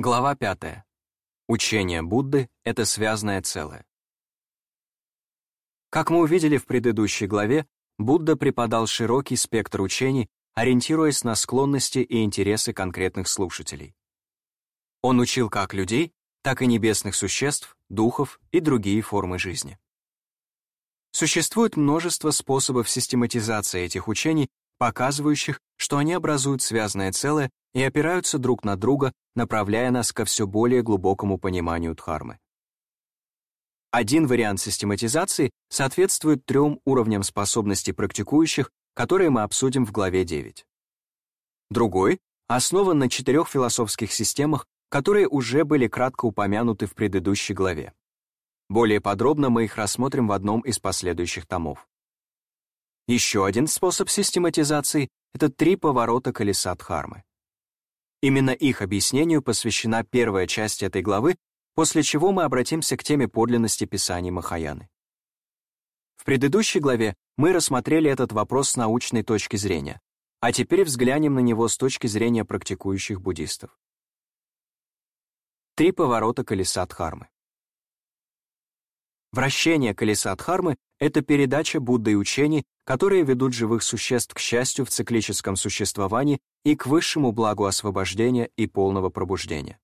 Глава 5. Учение Будды — это связанное целое. Как мы увидели в предыдущей главе, Будда преподал широкий спектр учений, ориентируясь на склонности и интересы конкретных слушателей. Он учил как людей, так и небесных существ, духов и другие формы жизни. Существует множество способов систематизации этих учений, показывающих, что они образуют связанное целое и опираются друг на друга, направляя нас ко все более глубокому пониманию Дхармы. Один вариант систематизации соответствует трем уровням способностей практикующих, которые мы обсудим в главе 9. Другой основан на четырех философских системах, которые уже были кратко упомянуты в предыдущей главе. Более подробно мы их рассмотрим в одном из последующих томов. Еще один способ систематизации — это три поворота колеса Дхармы. Именно их объяснению посвящена первая часть этой главы, после чего мы обратимся к теме подлинности Писаний Махаяны. В предыдущей главе мы рассмотрели этот вопрос с научной точки зрения, а теперь взглянем на него с точки зрения практикующих буддистов. Три поворота колеса Дхармы. Вращение колеса Дхармы — это передача Будды учений, которые ведут живых существ к счастью в циклическом существовании и к высшему благу освобождения и полного пробуждения.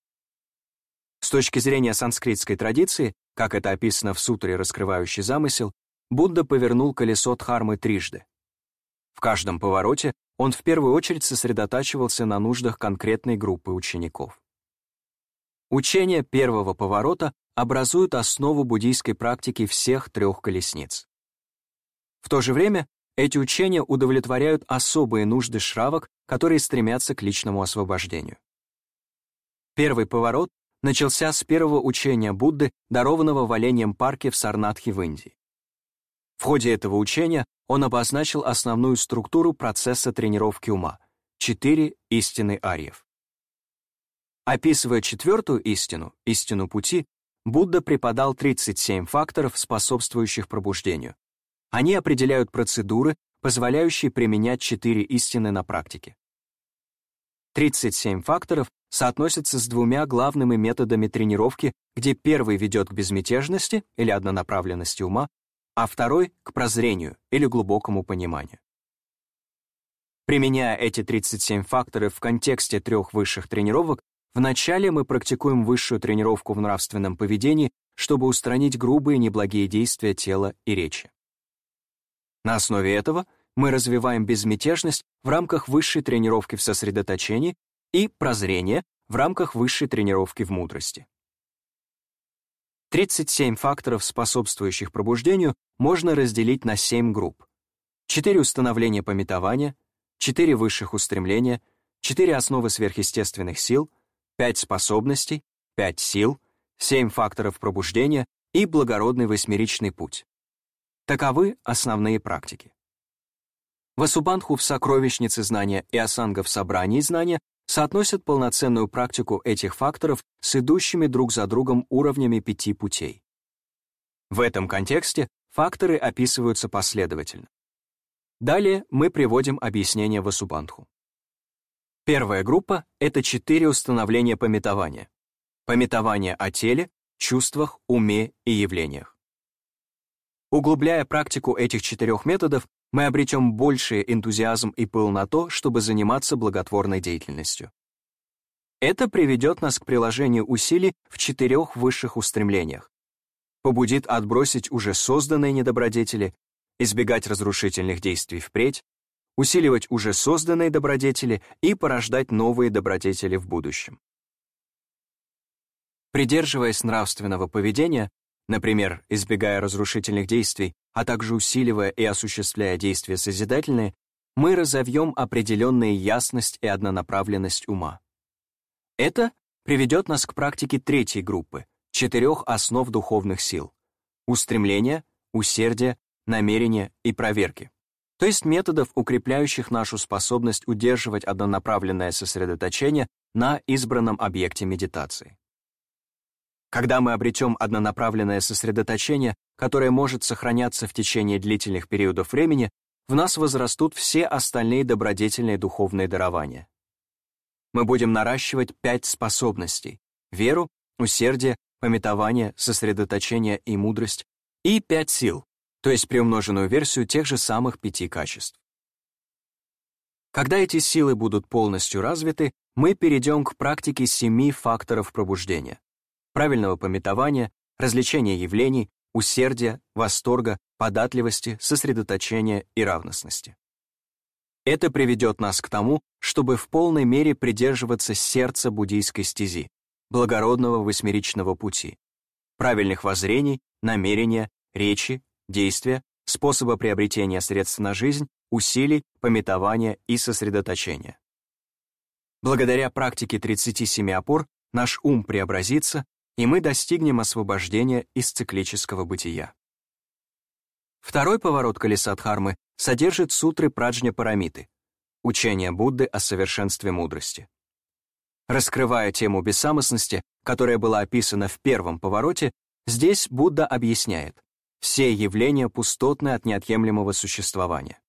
С точки зрения санскритской традиции, как это описано в сутре «Раскрывающий замысел», Будда повернул колесо Дхармы трижды. В каждом повороте он в первую очередь сосредотачивался на нуждах конкретной группы учеников. Учение первого поворота образует основу буддийской практики всех трех колесниц. В то же время эти учения удовлетворяют особые нужды шравок, которые стремятся к личному освобождению. Первый поворот начался с первого учения Будды, дарованного в Оленьем парке в Сарнатхе в Индии. В ходе этого учения он обозначил основную структуру процесса тренировки ума — четыре истины арьев. Описывая четвертую истину, истину пути, Будда преподал 37 факторов, способствующих пробуждению. Они определяют процедуры, позволяющие применять четыре истины на практике. 37 факторов соотносятся с двумя главными методами тренировки, где первый ведет к безмятежности или однонаправленности ума, а второй — к прозрению или глубокому пониманию. Применяя эти 37 факторов в контексте трех высших тренировок, Вначале мы практикуем высшую тренировку в нравственном поведении, чтобы устранить грубые неблагие действия тела и речи. На основе этого мы развиваем безмятежность в рамках высшей тренировки в сосредоточении и прозрение в рамках высшей тренировки в мудрости. 37 факторов, способствующих пробуждению, можно разделить на 7 групп. 4 установления пометования, 4 высших устремления, 4 основы сверхъестественных сил — пять способностей, пять сил, семь факторов пробуждения и благородный восьмеричный путь. Таковы основные практики. Васубандху в сокровищнице знания и Асанга в собрании знания соотносят полноценную практику этих факторов с идущими друг за другом уровнями пяти путей. В этом контексте факторы описываются последовательно. Далее мы приводим объяснение Васубандху. Первая группа — это четыре установления пометования. Пометование о теле, чувствах, уме и явлениях. Углубляя практику этих четырех методов, мы обретем больший энтузиазм и пыл на то, чтобы заниматься благотворной деятельностью. Это приведет нас к приложению усилий в четырех высших устремлениях. Побудит отбросить уже созданные недобродетели, избегать разрушительных действий впредь, усиливать уже созданные добродетели и порождать новые добродетели в будущем. Придерживаясь нравственного поведения, например, избегая разрушительных действий, а также усиливая и осуществляя действия созидательные, мы разовьем определенную ясность и однонаправленность ума. Это приведет нас к практике третьей группы, четырех основ духовных сил — устремления, усердия, намерения и проверки то есть методов, укрепляющих нашу способность удерживать однонаправленное сосредоточение на избранном объекте медитации. Когда мы обретем однонаправленное сосредоточение, которое может сохраняться в течение длительных периодов времени, в нас возрастут все остальные добродетельные духовные дарования. Мы будем наращивать пять способностей веру, усердие, пометование, сосредоточение и мудрость, и пять сил, то есть приумноженную версию тех же самых пяти качеств. Когда эти силы будут полностью развиты, мы перейдем к практике семи факторов пробуждения. Правильного пометования, развлечения явлений, усердия, восторга, податливости, сосредоточения и равностности. Это приведет нас к тому, чтобы в полной мере придерживаться сердца буддийской стези, благородного восьмеричного пути, правильных воззрений, намерения, речи, действия, способа приобретения средств на жизнь, усилий, пометования и сосредоточения. Благодаря практике 37 опор наш ум преобразится, и мы достигнем освобождения из циклического бытия. Второй поворот колеса Дхармы содержит сутры Праджня Парамиты, учение Будды о совершенстве мудрости. Раскрывая тему бессамостности, которая была описана в первом повороте, здесь Будда объясняет, все явления пустотны от неотъемлемого существования.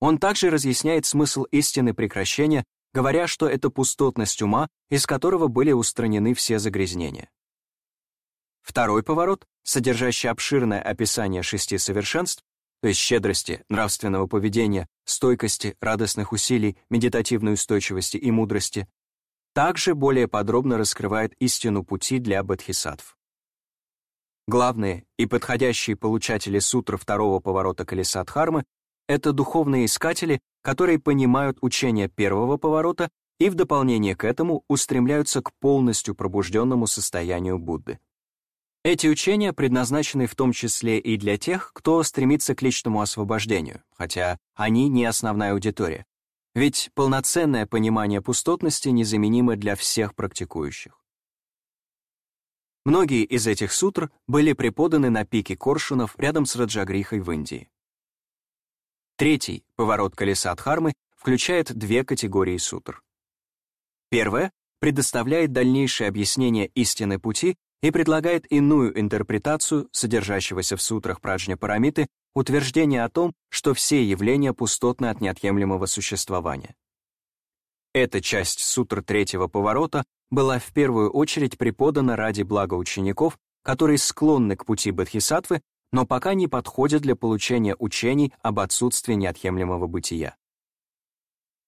Он также разъясняет смысл истины прекращения, говоря, что это пустотность ума, из которого были устранены все загрязнения. Второй поворот, содержащий обширное описание шести совершенств, то есть щедрости, нравственного поведения, стойкости, радостных усилий, медитативной устойчивости и мудрости, также более подробно раскрывает истину пути для бодхисаттв. Главные и подходящие получатели сутр второго поворота колеса Дхармы — это духовные искатели, которые понимают учение первого поворота и в дополнение к этому устремляются к полностью пробужденному состоянию Будды. Эти учения предназначены в том числе и для тех, кто стремится к личному освобождению, хотя они не основная аудитория. Ведь полноценное понимание пустотности незаменимо для всех практикующих. Многие из этих сутр были преподаны на пике Коршунов рядом с Раджагрихой в Индии. Третий, поворот колеса Дхармы, включает две категории сутр. Первая предоставляет дальнейшее объяснение истины пути и предлагает иную интерпретацию содержащегося в сутрах Праджня Парамиты утверждение о том, что все явления пустотны от неотъемлемого существования. Эта часть сутр третьего поворота была в первую очередь преподана ради блага учеников, которые склонны к пути Бодхисаттвы, но пока не подходят для получения учений об отсутствии неотъемлемого бытия.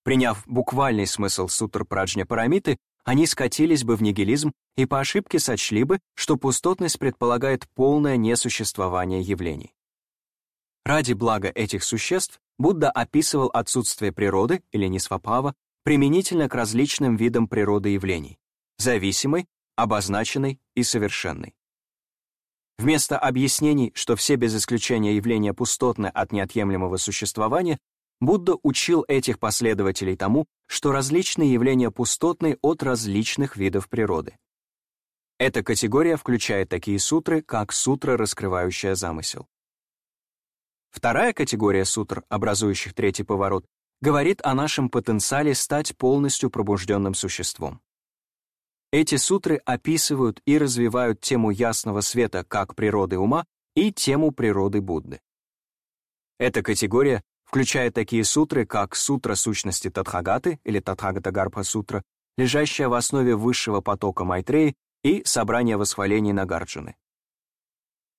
Приняв буквальный смысл сутр Праджня Парамиты, они скатились бы в нигилизм и по ошибке сочли бы, что пустотность предполагает полное несуществование явлений. Ради блага этих существ Будда описывал отсутствие природы или несвапава применительно к различным видам природы явлений — зависимой, обозначенной и совершенной. Вместо объяснений, что все без исключения явления пустотны от неотъемлемого существования, Будда учил этих последователей тому, что различные явления пустотны от различных видов природы. Эта категория включает такие сутры, как сутра, раскрывающая замысел. Вторая категория сутр, образующих третий поворот, говорит о нашем потенциале стать полностью пробужденным существом. Эти сутры описывают и развивают тему ясного света как природы ума и тему природы Будды. Эта категория включая такие сутры, как Сутра сущности Тадхагаты или Тадхагатагарбха сутра, лежащая в основе высшего потока Майтреи и собрание восхвалений Нагарджуны.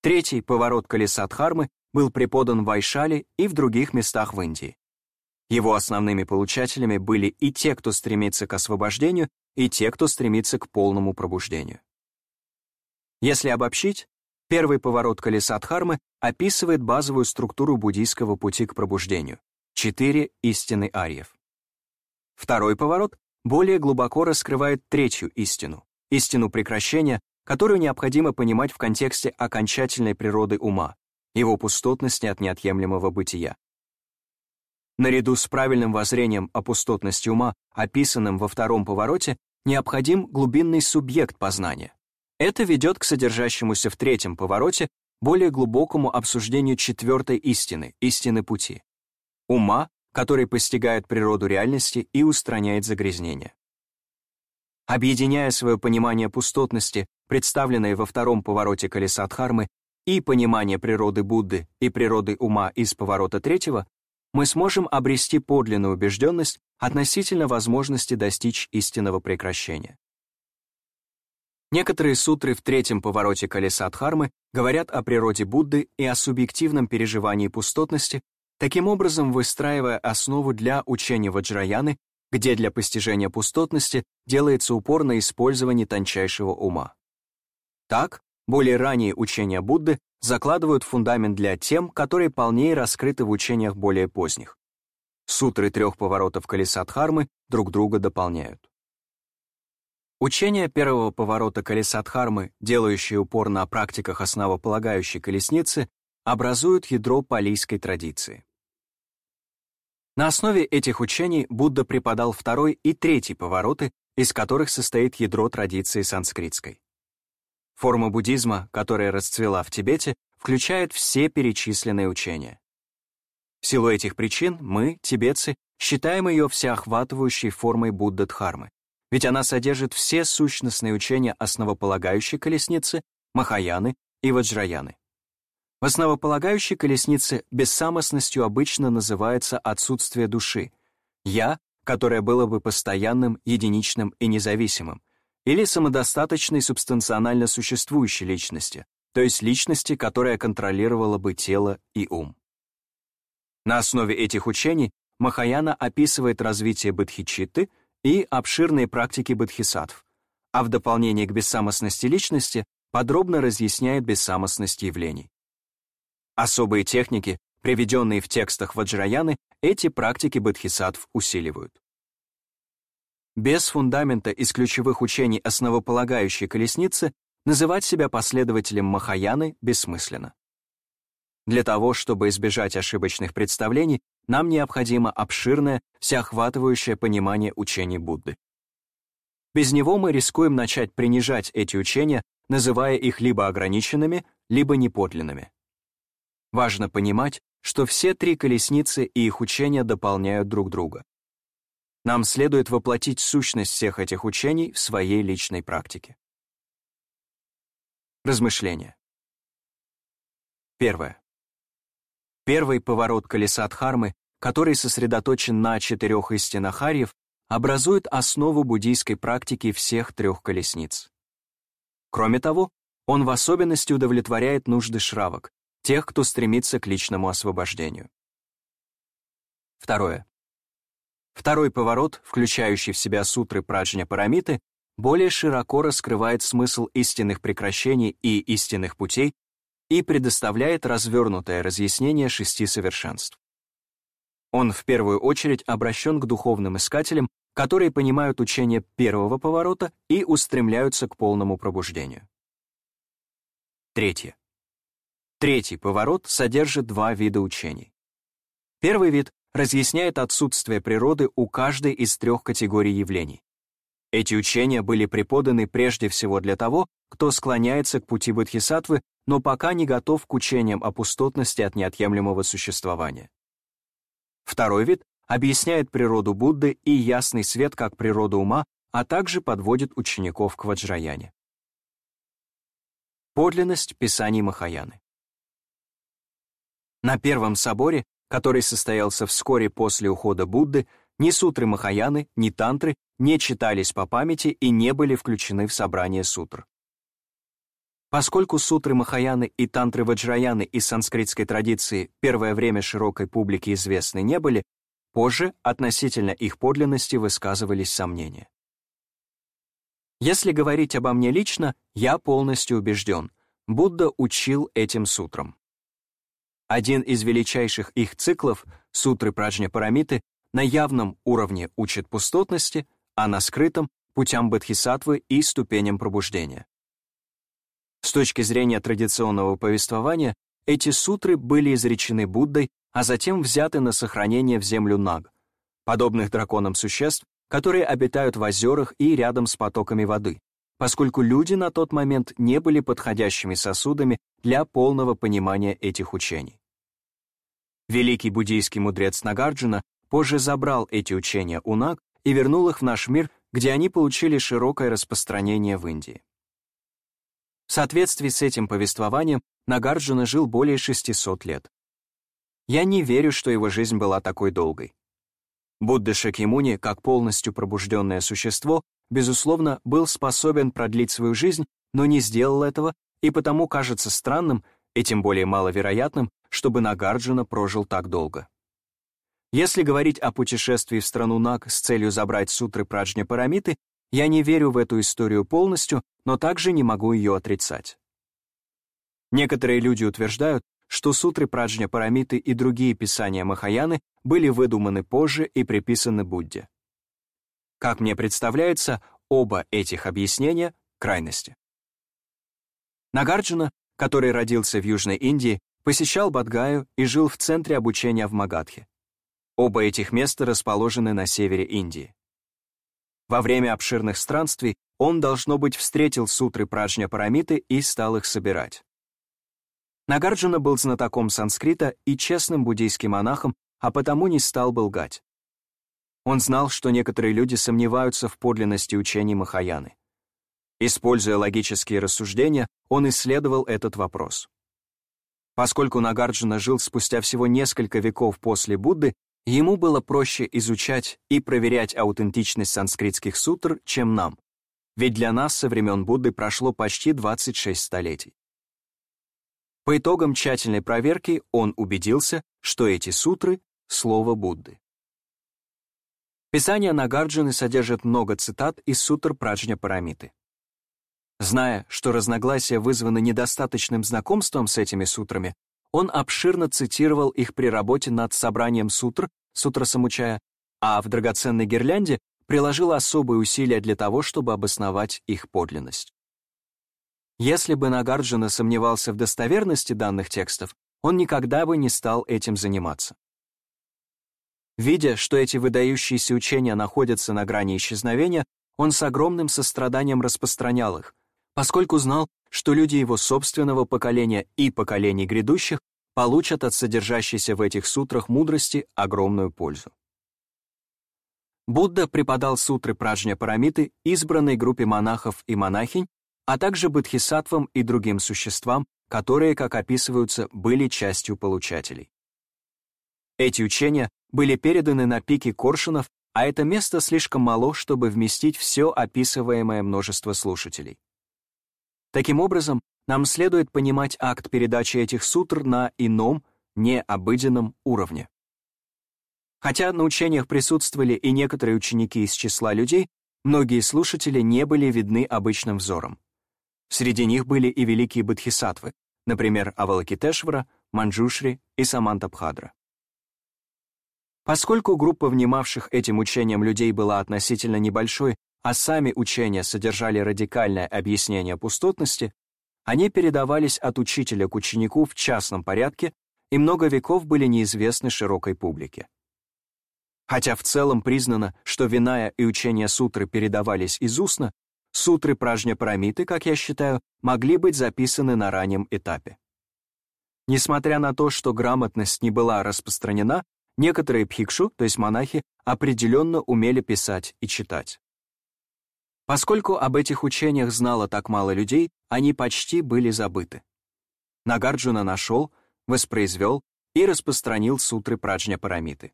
Третий поворот колеса Дхармы был преподан в Вайшале и в других местах в Индии. Его основными получателями были и те, кто стремится к освобождению, и те, кто стремится к полному пробуждению. Если обобщить, Первый поворот колеса Дхармы описывает базовую структуру буддийского пути к пробуждению — четыре истины арьев. Второй поворот более глубоко раскрывает третью истину — истину прекращения, которую необходимо понимать в контексте окончательной природы ума, его пустотности от неотъемлемого бытия. Наряду с правильным воззрением о пустотности ума, описанным во втором повороте, необходим глубинный субъект познания, это ведет к содержащемуся в третьем повороте более глубокому обсуждению четвертой истины, истины пути. Ума, который постигает природу реальности и устраняет загрязнение. Объединяя свое понимание пустотности, представленное во втором повороте колеса Дхармы, и понимание природы Будды и природы ума из поворота третьего, мы сможем обрести подлинную убежденность относительно возможности достичь истинного прекращения. Некоторые сутры в третьем повороте колеса Дхармы говорят о природе Будды и о субъективном переживании пустотности, таким образом выстраивая основу для учения Ваджраяны, где для постижения пустотности делается упор на использование тончайшего ума. Так, более ранние учения Будды закладывают фундамент для тем, которые полнее раскрыты в учениях более поздних. Сутры трех поворотов колеса Дхармы друг друга дополняют. Учение первого поворота колеса Дхармы, делающее упор на практиках основополагающей колесницы, образуют ядро палийской традиции. На основе этих учений Будда преподал второй и третий повороты, из которых состоит ядро традиции санскритской. Форма буддизма, которая расцвела в Тибете, включает все перечисленные учения. В силу этих причин мы, тибетцы, считаем ее всеохватывающей формой Будда-дхармы, ведь она содержит все сущностные учения основополагающей колесницы, Махаяны и Ваджраяны. В основополагающей колеснице бессамостностью обычно называется отсутствие души, «я», которое было бы постоянным, единичным и независимым, или самодостаточной субстанционально существующей личности, то есть личности, которая контролировала бы тело и ум. На основе этих учений Махаяна описывает развитие бодхичитты и обширные практики бодхисаттв, а в дополнение к бессамостности личности подробно разъясняет бессамостность явлений. Особые техники, приведенные в текстах Ваджраяны, эти практики бодхисаттв усиливают. Без фундамента из ключевых учений основополагающей колесницы называть себя последователем Махаяны бессмысленно. Для того, чтобы избежать ошибочных представлений, нам необходимо обширное, всеохватывающее понимание учений Будды. Без него мы рискуем начать принижать эти учения, называя их либо ограниченными, либо неподлинными. Важно понимать, что все три колесницы и их учения дополняют друг друга. Нам следует воплотить сущность всех этих учений в своей личной практике. Размышления. Первое. Первый поворот колеса Дхармы, который сосредоточен на четырех истинах арьев, образует основу буддийской практики всех трех колесниц. Кроме того, он в особенности удовлетворяет нужды шравок, тех, кто стремится к личному освобождению. Второе. Второй поворот, включающий в себя сутры Праджня Парамиты, более широко раскрывает смысл истинных прекращений и истинных путей и предоставляет развернутое разъяснение шести совершенств. Он в первую очередь обращен к духовным искателям, которые понимают учение первого поворота и устремляются к полному пробуждению. Третье. Третий поворот содержит два вида учений. Первый вид разъясняет отсутствие природы у каждой из трех категорий явлений. Эти учения были преподаны прежде всего для того, кто склоняется к пути бодхисаттвы но пока не готов к учениям о пустотности от неотъемлемого существования. Второй вид объясняет природу Будды и ясный свет как природу ума, а также подводит учеников к Ваджраяне. Подлинность Писаний Махаяны На Первом соборе, который состоялся вскоре после ухода Будды, ни сутры Махаяны, ни тантры не читались по памяти и не были включены в собрание сутр. Поскольку сутры Махаяны и тантры Ваджраяны из санскритской традиции первое время широкой публике известны не были, позже относительно их подлинности высказывались сомнения. Если говорить обо мне лично, я полностью убежден, Будда учил этим сутрам. Один из величайших их циклов, сутры Праджня Парамиты, на явном уровне учит пустотности, а на скрытом — путям бодхисаттвы и ступеням пробуждения. С точки зрения традиционного повествования, эти сутры были изречены Буддой, а затем взяты на сохранение в землю Наг, подобных драконам существ, которые обитают в озерах и рядом с потоками воды, поскольку люди на тот момент не были подходящими сосудами для полного понимания этих учений. Великий буддийский мудрец Нагарджуна позже забрал эти учения у Наг и вернул их в наш мир, где они получили широкое распространение в Индии. В соответствии с этим повествованием Нагарджуна жил более 600 лет. Я не верю, что его жизнь была такой долгой. Будда Шакьямуни, как полностью пробужденное существо, безусловно, был способен продлить свою жизнь, но не сделал этого, и потому кажется странным, и тем более маловероятным, чтобы Нагарджуна прожил так долго. Если говорить о путешествии в страну Наг с целью забрать сутры Праджня Парамиты, я не верю в эту историю полностью, но также не могу ее отрицать. Некоторые люди утверждают, что сутры Праджня Парамиты и другие писания Махаяны были выдуманы позже и приписаны Будде. Как мне представляется, оба этих объяснения — крайности. Нагарджуна, который родился в Южной Индии, посещал Бадгаю и жил в центре обучения в Магадхе. Оба этих места расположены на севере Индии. Во время обширных странствий он, должно быть, встретил сутры Праджня Парамиты и стал их собирать. Нагарджуна был знатоком санскрита и честным буддийским монахом, а потому не стал бы лгать. Он знал, что некоторые люди сомневаются в подлинности учений Махаяны. Используя логические рассуждения, он исследовал этот вопрос. Поскольку Нагарджуна жил спустя всего несколько веков после Будды, Ему было проще изучать и проверять аутентичность санскритских сутр, чем нам, ведь для нас со времен Будды прошло почти 26 столетий. По итогам тщательной проверки он убедился, что эти сутры — слово Будды. Писание Нагарджуны содержит много цитат из сутр Праджня Парамиты. Зная, что разногласия вызваны недостаточным знакомством с этими сутрами, он обширно цитировал их при работе над собранием сутр Сутра Самучая, а в драгоценной гирлянде приложил особые усилия для того, чтобы обосновать их подлинность. Если бы Нагарджуна сомневался в достоверности данных текстов, он никогда бы не стал этим заниматься. Видя, что эти выдающиеся учения находятся на грани исчезновения, он с огромным состраданием распространял их, поскольку знал, что люди его собственного поколения и поколений грядущих получат от содержащейся в этих сутрах мудрости огромную пользу. Будда преподал сутры Праджня Парамиты избранной группе монахов и монахинь, а также бодхисаттвам и другим существам, которые, как описываются, были частью получателей. Эти учения были переданы на пике Коршунов, а это место слишком мало, чтобы вместить все описываемое множество слушателей. Таким образом, нам следует понимать акт передачи этих сутр на ином, необыденном уровне. Хотя на учениях присутствовали и некоторые ученики из числа людей, многие слушатели не были видны обычным взором. Среди них были и великие бодхисаттвы, например, Авалакитешвара, Манджушри и Самантабхадра. Поскольку группа внимавших этим учениям людей была относительно небольшой, а сами учения содержали радикальное объяснение пустотности, они передавались от учителя к ученику в частном порядке и много веков были неизвестны широкой публике. Хотя в целом признано, что Виная и учения сутры передавались из устно, сутры Пражня Парамиты, как я считаю, могли быть записаны на раннем этапе. Несмотря на то, что грамотность не была распространена, некоторые пхикшу, то есть монахи, определенно умели писать и читать. Поскольку об этих учениях знало так мало людей, они почти были забыты. Нагарджуна нашел, воспроизвел и распространил сутры Праджня Парамиты.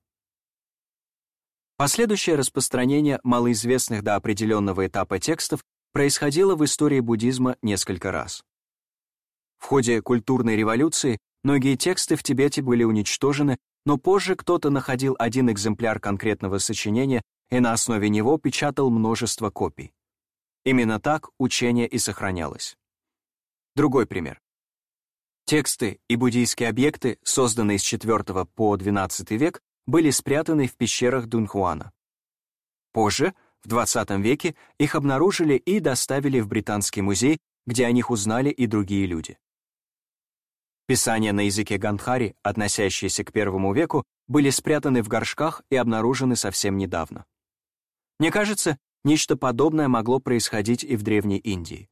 Последующее распространение малоизвестных до определенного этапа текстов происходило в истории буддизма несколько раз. В ходе культурной революции многие тексты в Тибете были уничтожены, но позже кто-то находил один экземпляр конкретного сочинения и на основе него печатал множество копий. Именно так учение и сохранялось. Другой пример. Тексты и буддийские объекты, созданные с IV по XII век, были спрятаны в пещерах Дунхуана. Позже, в XX веке, их обнаружили и доставили в Британский музей, где о них узнали и другие люди. Писания на языке Гандхари, относящиеся к первому веку, были спрятаны в горшках и обнаружены совсем недавно. Мне кажется, Нечто подобное могло происходить и в Древней Индии.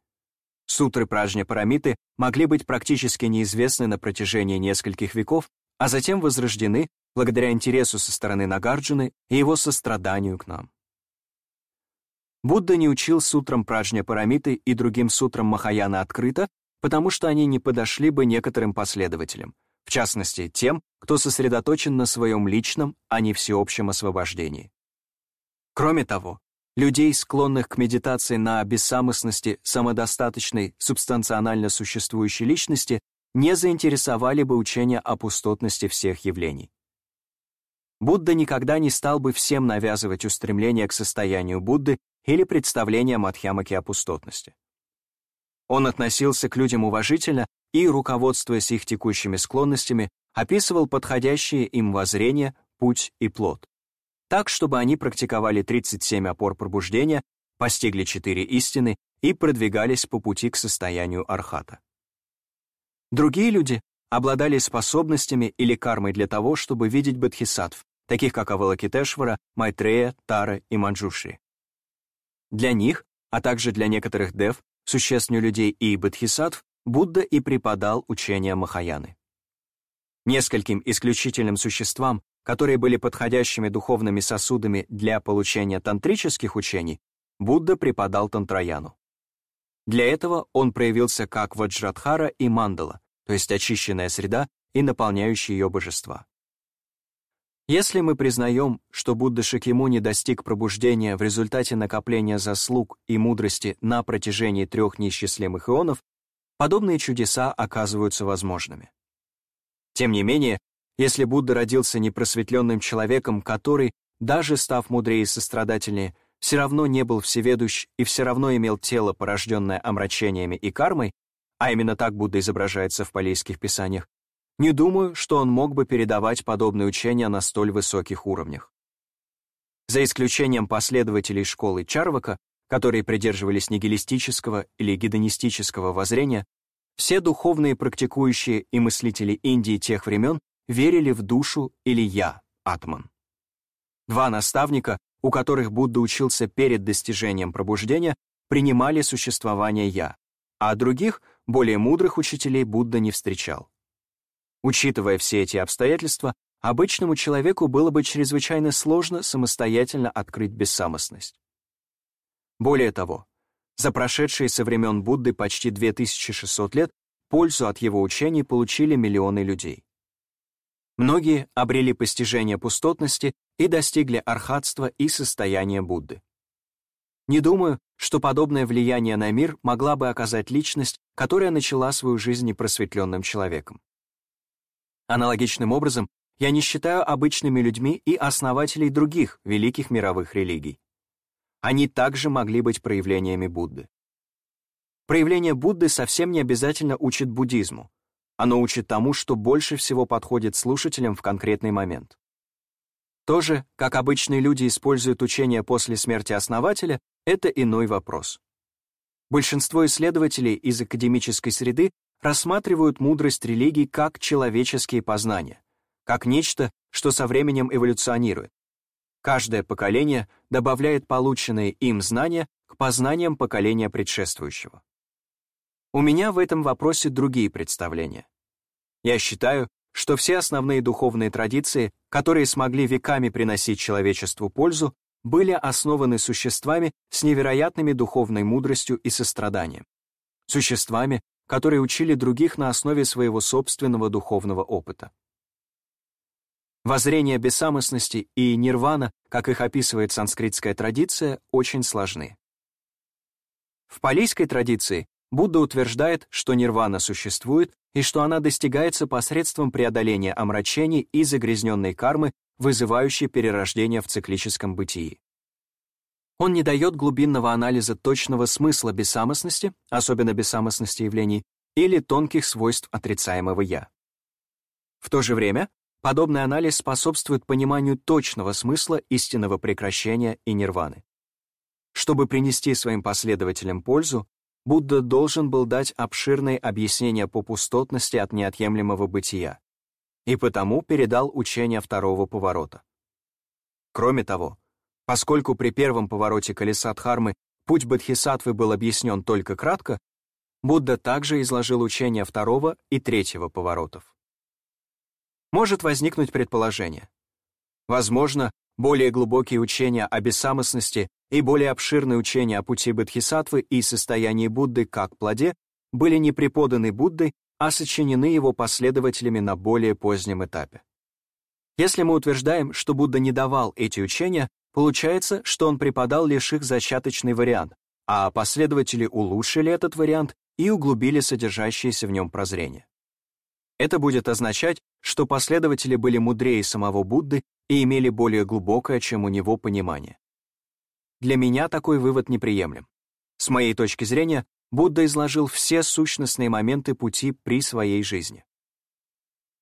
Сутры Пражня Парамиты могли быть практически неизвестны на протяжении нескольких веков, а затем возрождены благодаря интересу со стороны Нагарджуны и его состраданию к нам. Будда не учил сутрам Пражня Парамиты и другим сутрам Махаяна открыто, потому что они не подошли бы некоторым последователям, в частности, тем, кто сосредоточен на своем личном, а не всеобщем освобождении. Кроме того, людей, склонных к медитации на бессамостности самодостаточной, субстанционально существующей личности, не заинтересовали бы учения о пустотности всех явлений. Будда никогда не стал бы всем навязывать устремление к состоянию Будды или представление Мадхьямаки о пустотности. Он относился к людям уважительно и, руководствуясь их текущими склонностями, описывал подходящие им воззрения, путь и плод. Так, чтобы они практиковали 37 опор пробуждения, постигли четыре истины и продвигались по пути к состоянию архата. Другие люди обладали способностями или кармой для того, чтобы видеть бодхисаттв, таких как Авалакитешвара, Майтрея, Тара и Манджушри. Для них, а также для некоторых дев, существ людей и бодхисаттв, Будда и преподал учение Махаяны. Нескольким исключительным существам, которые были подходящими духовными сосудами для получения тантрических учений, Будда преподал Тантраяну. Для этого он проявился как Ваджрадхара и Мандала, то есть очищенная среда и наполняющие ее божества. Если мы признаем, что Будда Шакьямуни достиг пробуждения в результате накопления заслуг и мудрости на протяжении трех неисчислимых ионов, подобные чудеса оказываются возможными. Тем не менее, если Будда родился непросветленным человеком, который, даже став мудрее и сострадательнее, все равно не был всеведущ и все равно имел тело, порожденное омрачениями и кармой, а именно так Будда изображается в палийских писаниях, не думаю, что он мог бы передавать подобные учения на столь высоких уровнях. За исключением последователей школы Чарвака, которые придерживались нигилистического или гедонистического воззрения, все духовные практикующие и мыслители Индии тех времен верили в душу или «я» — Атман. Два наставника, у которых Будда учился перед достижением пробуждения, принимали существование «я», а других, более мудрых учителей Будда не встречал. Учитывая все эти обстоятельства, обычному человеку было бы чрезвычайно сложно самостоятельно открыть бессамостность. Более того, за прошедшие со времен Будды почти 2600 лет пользу от его учений получили миллионы людей. Многие обрели постижение пустотности и достигли архатства и состояния Будды. Не думаю, что подобное влияние на мир могла бы оказать личность, которая начала свою жизнь непросветленным человеком. Аналогичным образом, я не считаю обычными людьми и основателей других великих мировых религий. Они также могли быть проявлениями Будды. Проявление Будды совсем не обязательно учит буддизму. Оно учит тому, что больше всего подходит слушателям в конкретный момент. То же, как обычные люди используют учение после смерти основателя, это иной вопрос. Большинство исследователей из академической среды рассматривают мудрость религий как человеческие познания, как нечто, что со временем эволюционирует. Каждое поколение добавляет полученные им знания к познаниям поколения предшествующего. У меня в этом вопросе другие представления. Я считаю, что все основные духовные традиции, которые смогли веками приносить человечеству пользу, были основаны существами с невероятными духовной мудростью и состраданием. Существами, которые учили других на основе своего собственного духовного опыта. Воззрение бессамостности и нирвана, как их описывает санскритская традиция, очень сложны. В палийской традиции Будда утверждает, что нирвана существует и что она достигается посредством преодоления омрачений и загрязненной кармы, вызывающей перерождение в циклическом бытии. Он не дает глубинного анализа точного смысла бессамостности, особенно бессамостности явлений, или тонких свойств отрицаемого «я». В то же время подобный анализ способствует пониманию точного смысла истинного прекращения и нирваны. Чтобы принести своим последователям пользу, Будда должен был дать обширные объяснения по пустотности от неотъемлемого бытия, и потому передал учение второго поворота. Кроме того, поскольку при первом повороте колеса Дхармы путь Бодхисаттвы был объяснен только кратко, Будда также изложил учение второго и третьего поворотов. Может возникнуть предположение. Возможно, более глубокие учения о бессамостности и более обширные учения о пути Бодхисаттвы и состоянии Будды как плоде были не преподаны Буддой, а сочинены его последователями на более позднем этапе. Если мы утверждаем, что Будда не давал эти учения, получается, что он преподал лишь их зачаточный вариант, а последователи улучшили этот вариант и углубили содержащееся в нем прозрение. Это будет означать, что последователи были мудрее самого Будды и имели более глубокое, чем у него, понимание. Для меня такой вывод неприемлем. С моей точки зрения, Будда изложил все сущностные моменты пути при своей жизни.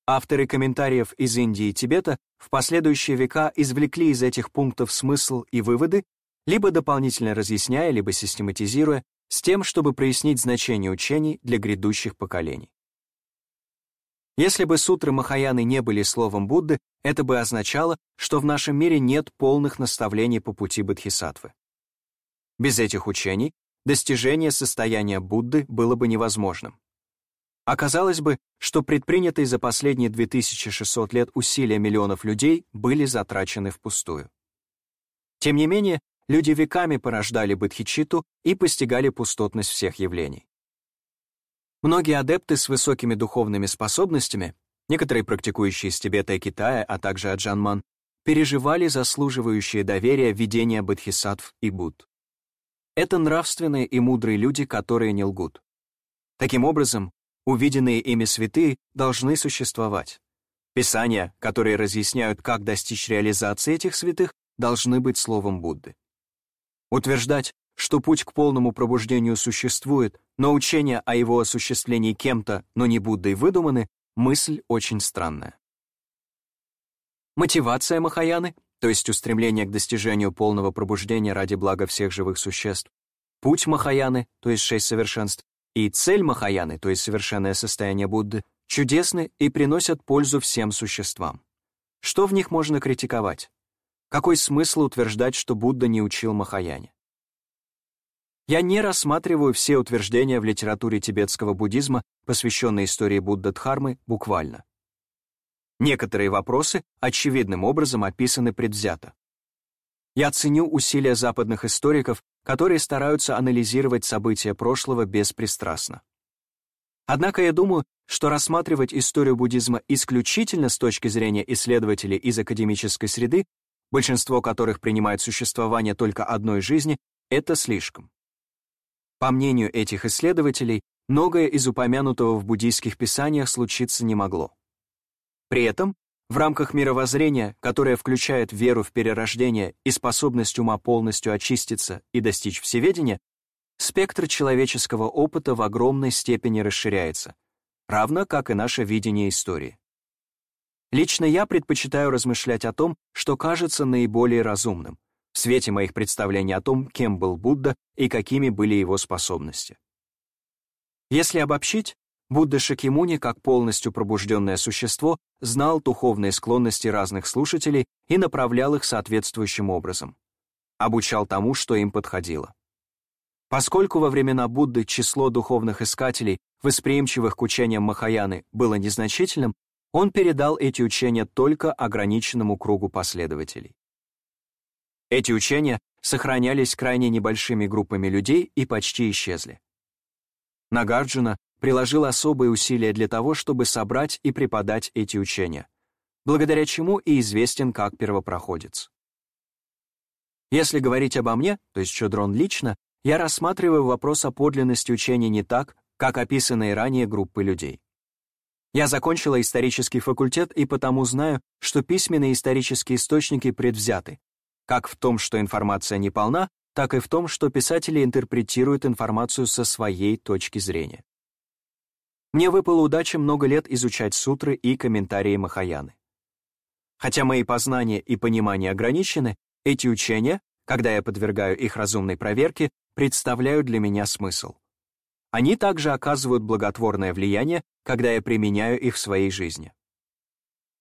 Авторы комментариев из Индии и Тибета в последующие века извлекли из этих пунктов смысл и выводы, либо дополнительно разъясняя, либо систематизируя, с тем, чтобы прояснить значение учений для грядущих поколений. Если бы сутры Махаяны не были словом Будды, это бы означало, что в нашем мире нет полных наставлений по пути Бодхисаттвы. Без этих учений достижение состояния Будды было бы невозможным. Оказалось бы, что предпринятые за последние 2600 лет усилия миллионов людей были затрачены впустую. Тем не менее, люди веками порождали бодхичитту и постигали пустотность всех явлений. Многие адепты с высокими духовными способностями, некоторые практикующие из Тибета и Китая, а также Аджанман, переживали заслуживающие доверия видения бодхисаттв и Будд. Это нравственные и мудрые люди, которые не лгут. Таким образом, увиденные ими святые должны существовать. Писания, которые разъясняют, как достичь реализации этих святых, должны быть словом Будды. Утверждать, что путь к полному пробуждению существует, но учения о его осуществлении кем-то, но не Буддой выдуманы, мысль очень странная. Мотивация Махаяны, то есть устремление к достижению полного пробуждения ради блага всех живых существ, путь Махаяны, то есть шесть совершенств, и цель Махаяны, то есть совершенное состояние Будды, чудесны и приносят пользу всем существам. Что в них можно критиковать? Какой смысл утверждать, что Будда не учил Махаяне? Я не рассматриваю все утверждения в литературе тибетского буддизма, посвященные истории Будда-Дхармы, буквально. Некоторые вопросы очевидным образом описаны предвзято. Я ценю усилия западных историков, которые стараются анализировать события прошлого беспристрастно. Однако я думаю, что рассматривать историю буддизма исключительно с точки зрения исследователей из академической среды, большинство которых принимает существование только одной жизни, это слишком. По мнению этих исследователей, многое из упомянутого в буддийских писаниях случиться не могло. При этом, в рамках мировоззрения, которое включает веру в перерождение и способность ума полностью очиститься и достичь всеведения, спектр человеческого опыта в огромной степени расширяется, равно как и наше видение истории. Лично я предпочитаю размышлять о том, что кажется наиболее разумным, в свете моих представлений о том, кем был Будда и какими были его способности. Если обобщить, Будда Шакимуни, как полностью пробужденное существо, знал духовные склонности разных слушателей и направлял их соответствующим образом. Обучал тому, что им подходило. Поскольку во времена Будды число духовных искателей, восприимчивых к учениям Махаяны, было незначительным, он передал эти учения только ограниченному кругу последователей. Эти учения сохранялись крайне небольшими группами людей и почти исчезли. Нагарджуна приложил особые усилия для того, чтобы собрать и преподать эти учения, благодаря чему и известен как первопроходец. Если говорить обо мне, то есть Чодрон лично, я рассматриваю вопрос о подлинности учения не так, как описанные ранее группы людей. Я закончила исторический факультет и потому знаю, что письменные исторические источники предвзяты, как в том, что информация не полна, так и в том, что писатели интерпретируют информацию со своей точки зрения. Мне выпала удача много лет изучать сутры и комментарии Махаяны. Хотя мои познания и понимание ограничены, эти учения, когда я подвергаю их разумной проверке, представляют для меня смысл. Они также оказывают благотворное влияние, когда я применяю их в своей жизни.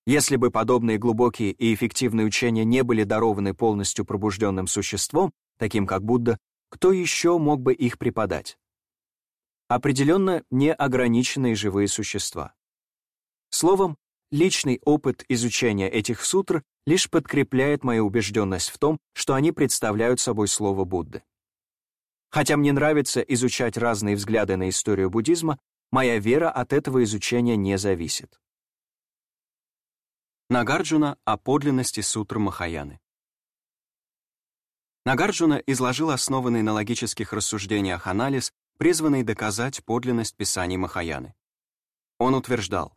Если бы подобные глубокие и эффективные учения не были дарованы полностью пробужденным существом, таким как Будда, кто еще мог бы их преподать? Определенно неограниченные живые существа. Словом, личный опыт изучения этих сутр лишь подкрепляет мою убежденность в том, что они представляют собой слово Будды. Хотя мне нравится изучать разные взгляды на историю буддизма, моя вера от этого изучения не зависит. Нагарджуна о подлинности сутр Махаяны. Нагарджуна изложил основанный на логических рассуждениях анализ, призванный доказать подлинность писаний Махаяны. Он утверждал,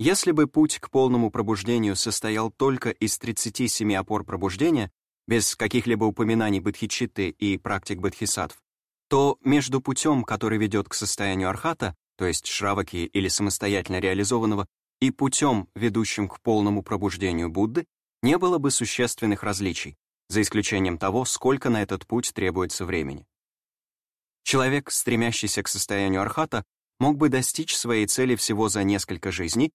если бы путь к полному пробуждению состоял только из 37 опор пробуждения, без каких-либо упоминаний бодхичитты и практик бодхисаттв, то между путем, который ведет к состоянию архата, то есть шраваки или самостоятельно реализованного, и путем, ведущим к полному пробуждению Будды, не было бы существенных различий, за исключением того, сколько на этот путь требуется времени. Человек, стремящийся к состоянию архата, мог бы достичь своей цели всего за несколько жизней,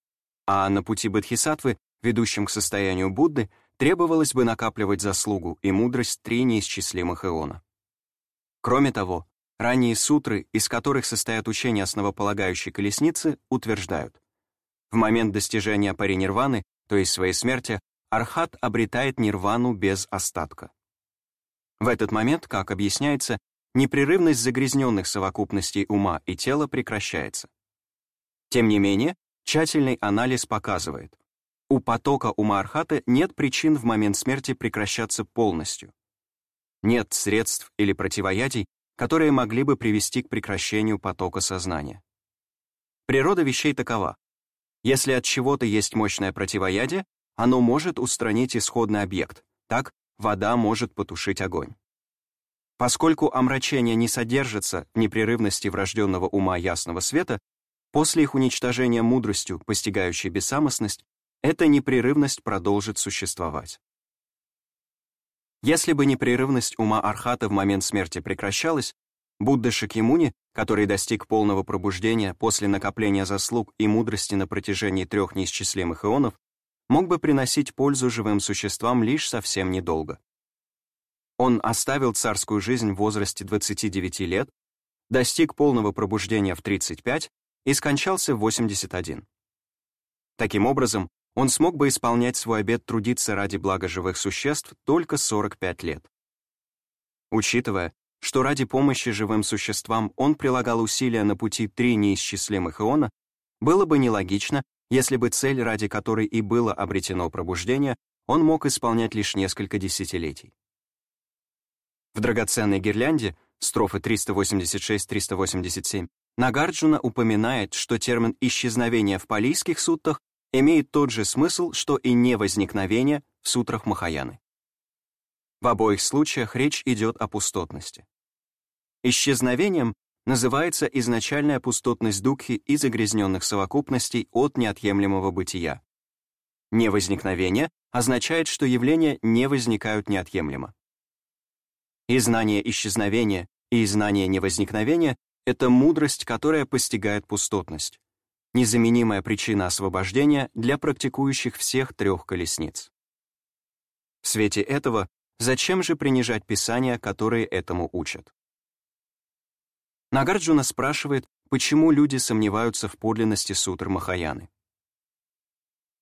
а на пути бодхисаттвы, ведущем к состоянию Будды, требовалось бы накапливать заслугу и мудрость три неисчислимых иона. Кроме того, ранние сутры, из которых состоят учения основополагающей колесницы, утверждают, в момент достижения паринирваны, то есть своей смерти, архат обретает нирвану без остатка. В этот момент, как объясняется, непрерывность загрязненных совокупностей ума и тела прекращается. Тем не менее, тщательный анализ показывает, у потока ума архата нет причин в момент смерти прекращаться полностью. Нет средств или противоядий, которые могли бы привести к прекращению потока сознания. Природа вещей такова. Если от чего-то есть мощное противоядие, оно может устранить исходный объект, так вода может потушить огонь. Поскольку омрачение не содержится в непрерывности врожденного ума ясного света, после их уничтожения мудростью, постигающей бессамостность, эта непрерывность продолжит существовать. Если бы непрерывность ума Архата в момент смерти прекращалась, Будда Шакьямуни, который достиг полного пробуждения после накопления заслуг и мудрости на протяжении трех неисчислимых ионов, мог бы приносить пользу живым существам лишь совсем недолго. Он оставил царскую жизнь в возрасте 29 лет, достиг полного пробуждения в 35 и скончался в 81. Таким образом, он смог бы исполнять свой обет трудиться ради блага живых существ только 45 лет. Учитывая, что ради помощи живым существам он прилагал усилия на пути три неисчислимых иона, было бы нелогично, если бы цель, ради которой и было обретено пробуждение, он мог исполнять лишь несколько десятилетий. В драгоценной гирлянде, строфы 386-387, Нагарджуна упоминает, что термин «исчезновение» в палийских суттах имеет тот же смысл, что и невозникновение в сутрах Махаяны. В обоих случаях речь идет о пустотности. Исчезновением называется изначальная пустотность духи и загрязненных совокупностей от неотъемлемого бытия. Невозникновение означает, что явления не возникают неотъемлемо. И знание исчезновения, и знание невозникновения — это мудрость, которая постигает пустотность незаменимая причина освобождения для практикующих всех трех колесниц. В свете этого, зачем же принижать писания, которые этому учат? Нагарджуна спрашивает, почему люди сомневаются в подлинности сутр Махаяны.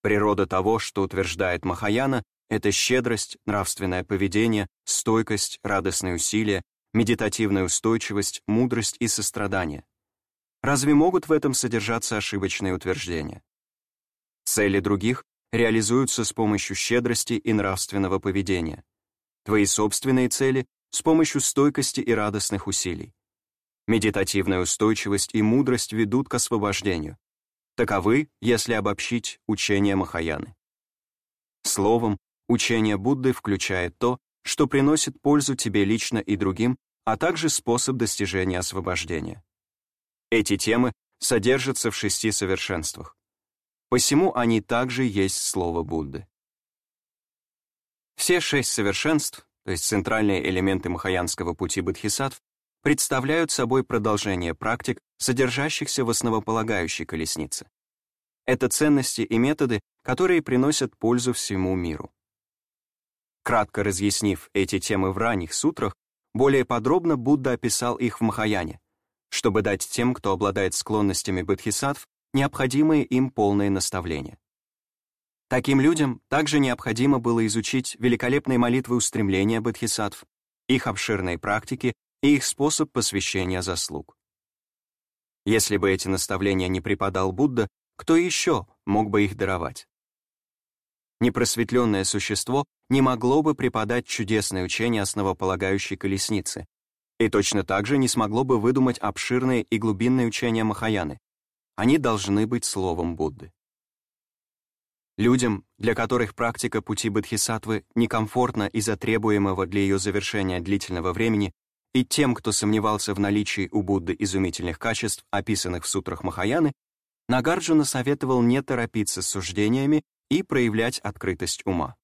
Природа того, что утверждает Махаяна, это щедрость, нравственное поведение, стойкость, радостные усилия, медитативная устойчивость, мудрость и сострадание, Разве могут в этом содержаться ошибочные утверждения? Цели других реализуются с помощью щедрости и нравственного поведения. Твои собственные цели — с помощью стойкости и радостных усилий. Медитативная устойчивость и мудрость ведут к освобождению. Таковы, если обобщить, учение Махаяны. Словом, учение Будды включает то, что приносит пользу тебе лично и другим, а также способ достижения освобождения. Эти темы содержатся в шести совершенствах. Посему они также есть слово Будды. Все шесть совершенств, то есть центральные элементы махаянского пути бодхисаттв, представляют собой продолжение практик, содержащихся в основополагающей колеснице. Это ценности и методы, которые приносят пользу всему миру. Кратко разъяснив эти темы в ранних сутрах, более подробно Будда описал их в Махаяне, чтобы дать тем, кто обладает склонностями бодхисаттв, необходимые им полные наставления. Таким людям также необходимо было изучить великолепные молитвы устремления бодхисаттв, их обширные практики и их способ посвящения заслуг. Если бы эти наставления не преподал Будда, кто еще мог бы их даровать? Непросветленное существо не могло бы преподать чудесное учение основополагающей колесницы, и точно так же не смогло бы выдумать обширные и глубинные учения Махаяны. Они должны быть словом Будды. Людям, для которых практика пути Бодхисаттвы некомфортна из-за требуемого для ее завершения длительного времени, и тем, кто сомневался в наличии у Будды изумительных качеств, описанных в сутрах Махаяны, Нагарджуна советовал не торопиться с суждениями и проявлять открытость ума.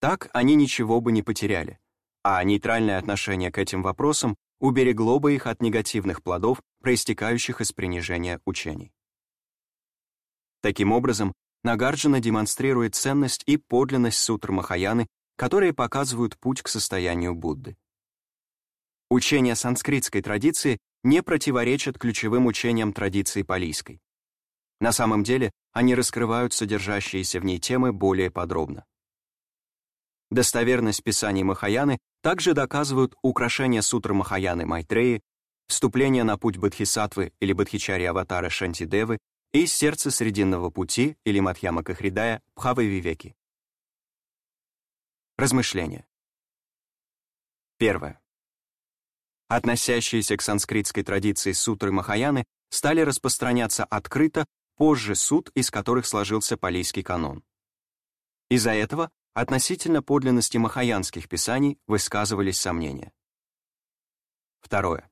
Так они ничего бы не потеряли, а нейтральное отношение к этим вопросам уберегло бы их от негативных плодов, проистекающих из принижения учений. Таким образом, Нагарджуна демонстрирует ценность и подлинность сутр Махаяны, которые показывают путь к состоянию Будды. Учения санскритской традиции не противоречат ключевым учениям традиции палийской. На самом деле, они раскрывают содержащиеся в ней темы более подробно. Достоверность писаний Махаяны также доказывают украшение сутр Махаяны Майтреи, вступление на путь Бодхисаттвы или Бодхичари Аватара Шантидевы и сердце Срединного пути или Мадхьяма Кахридая Бхавы Вивеки. Размышления. Первое. Относящиеся к санскритской традиции сутры Махаяны стали распространяться открыто позже суд, из которых сложился палийский канон. Из-за этого относительно подлинности махаянских писаний высказывались сомнения. Второе.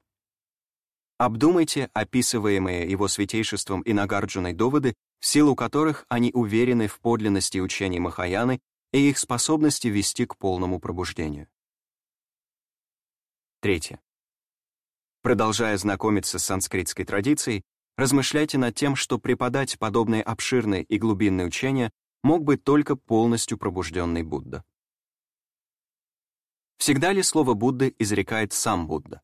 Обдумайте описываемые его святейшеством и Нагарджуной доводы, в силу которых они уверены в подлинности учений Махаяны и их способности вести к полному пробуждению. Третье. Продолжая знакомиться с санскритской традицией, размышляйте над тем, что преподать подобные обширные и глубинные учения мог бы только полностью пробужденный Будда. Всегда ли слово Будды изрекает сам Будда?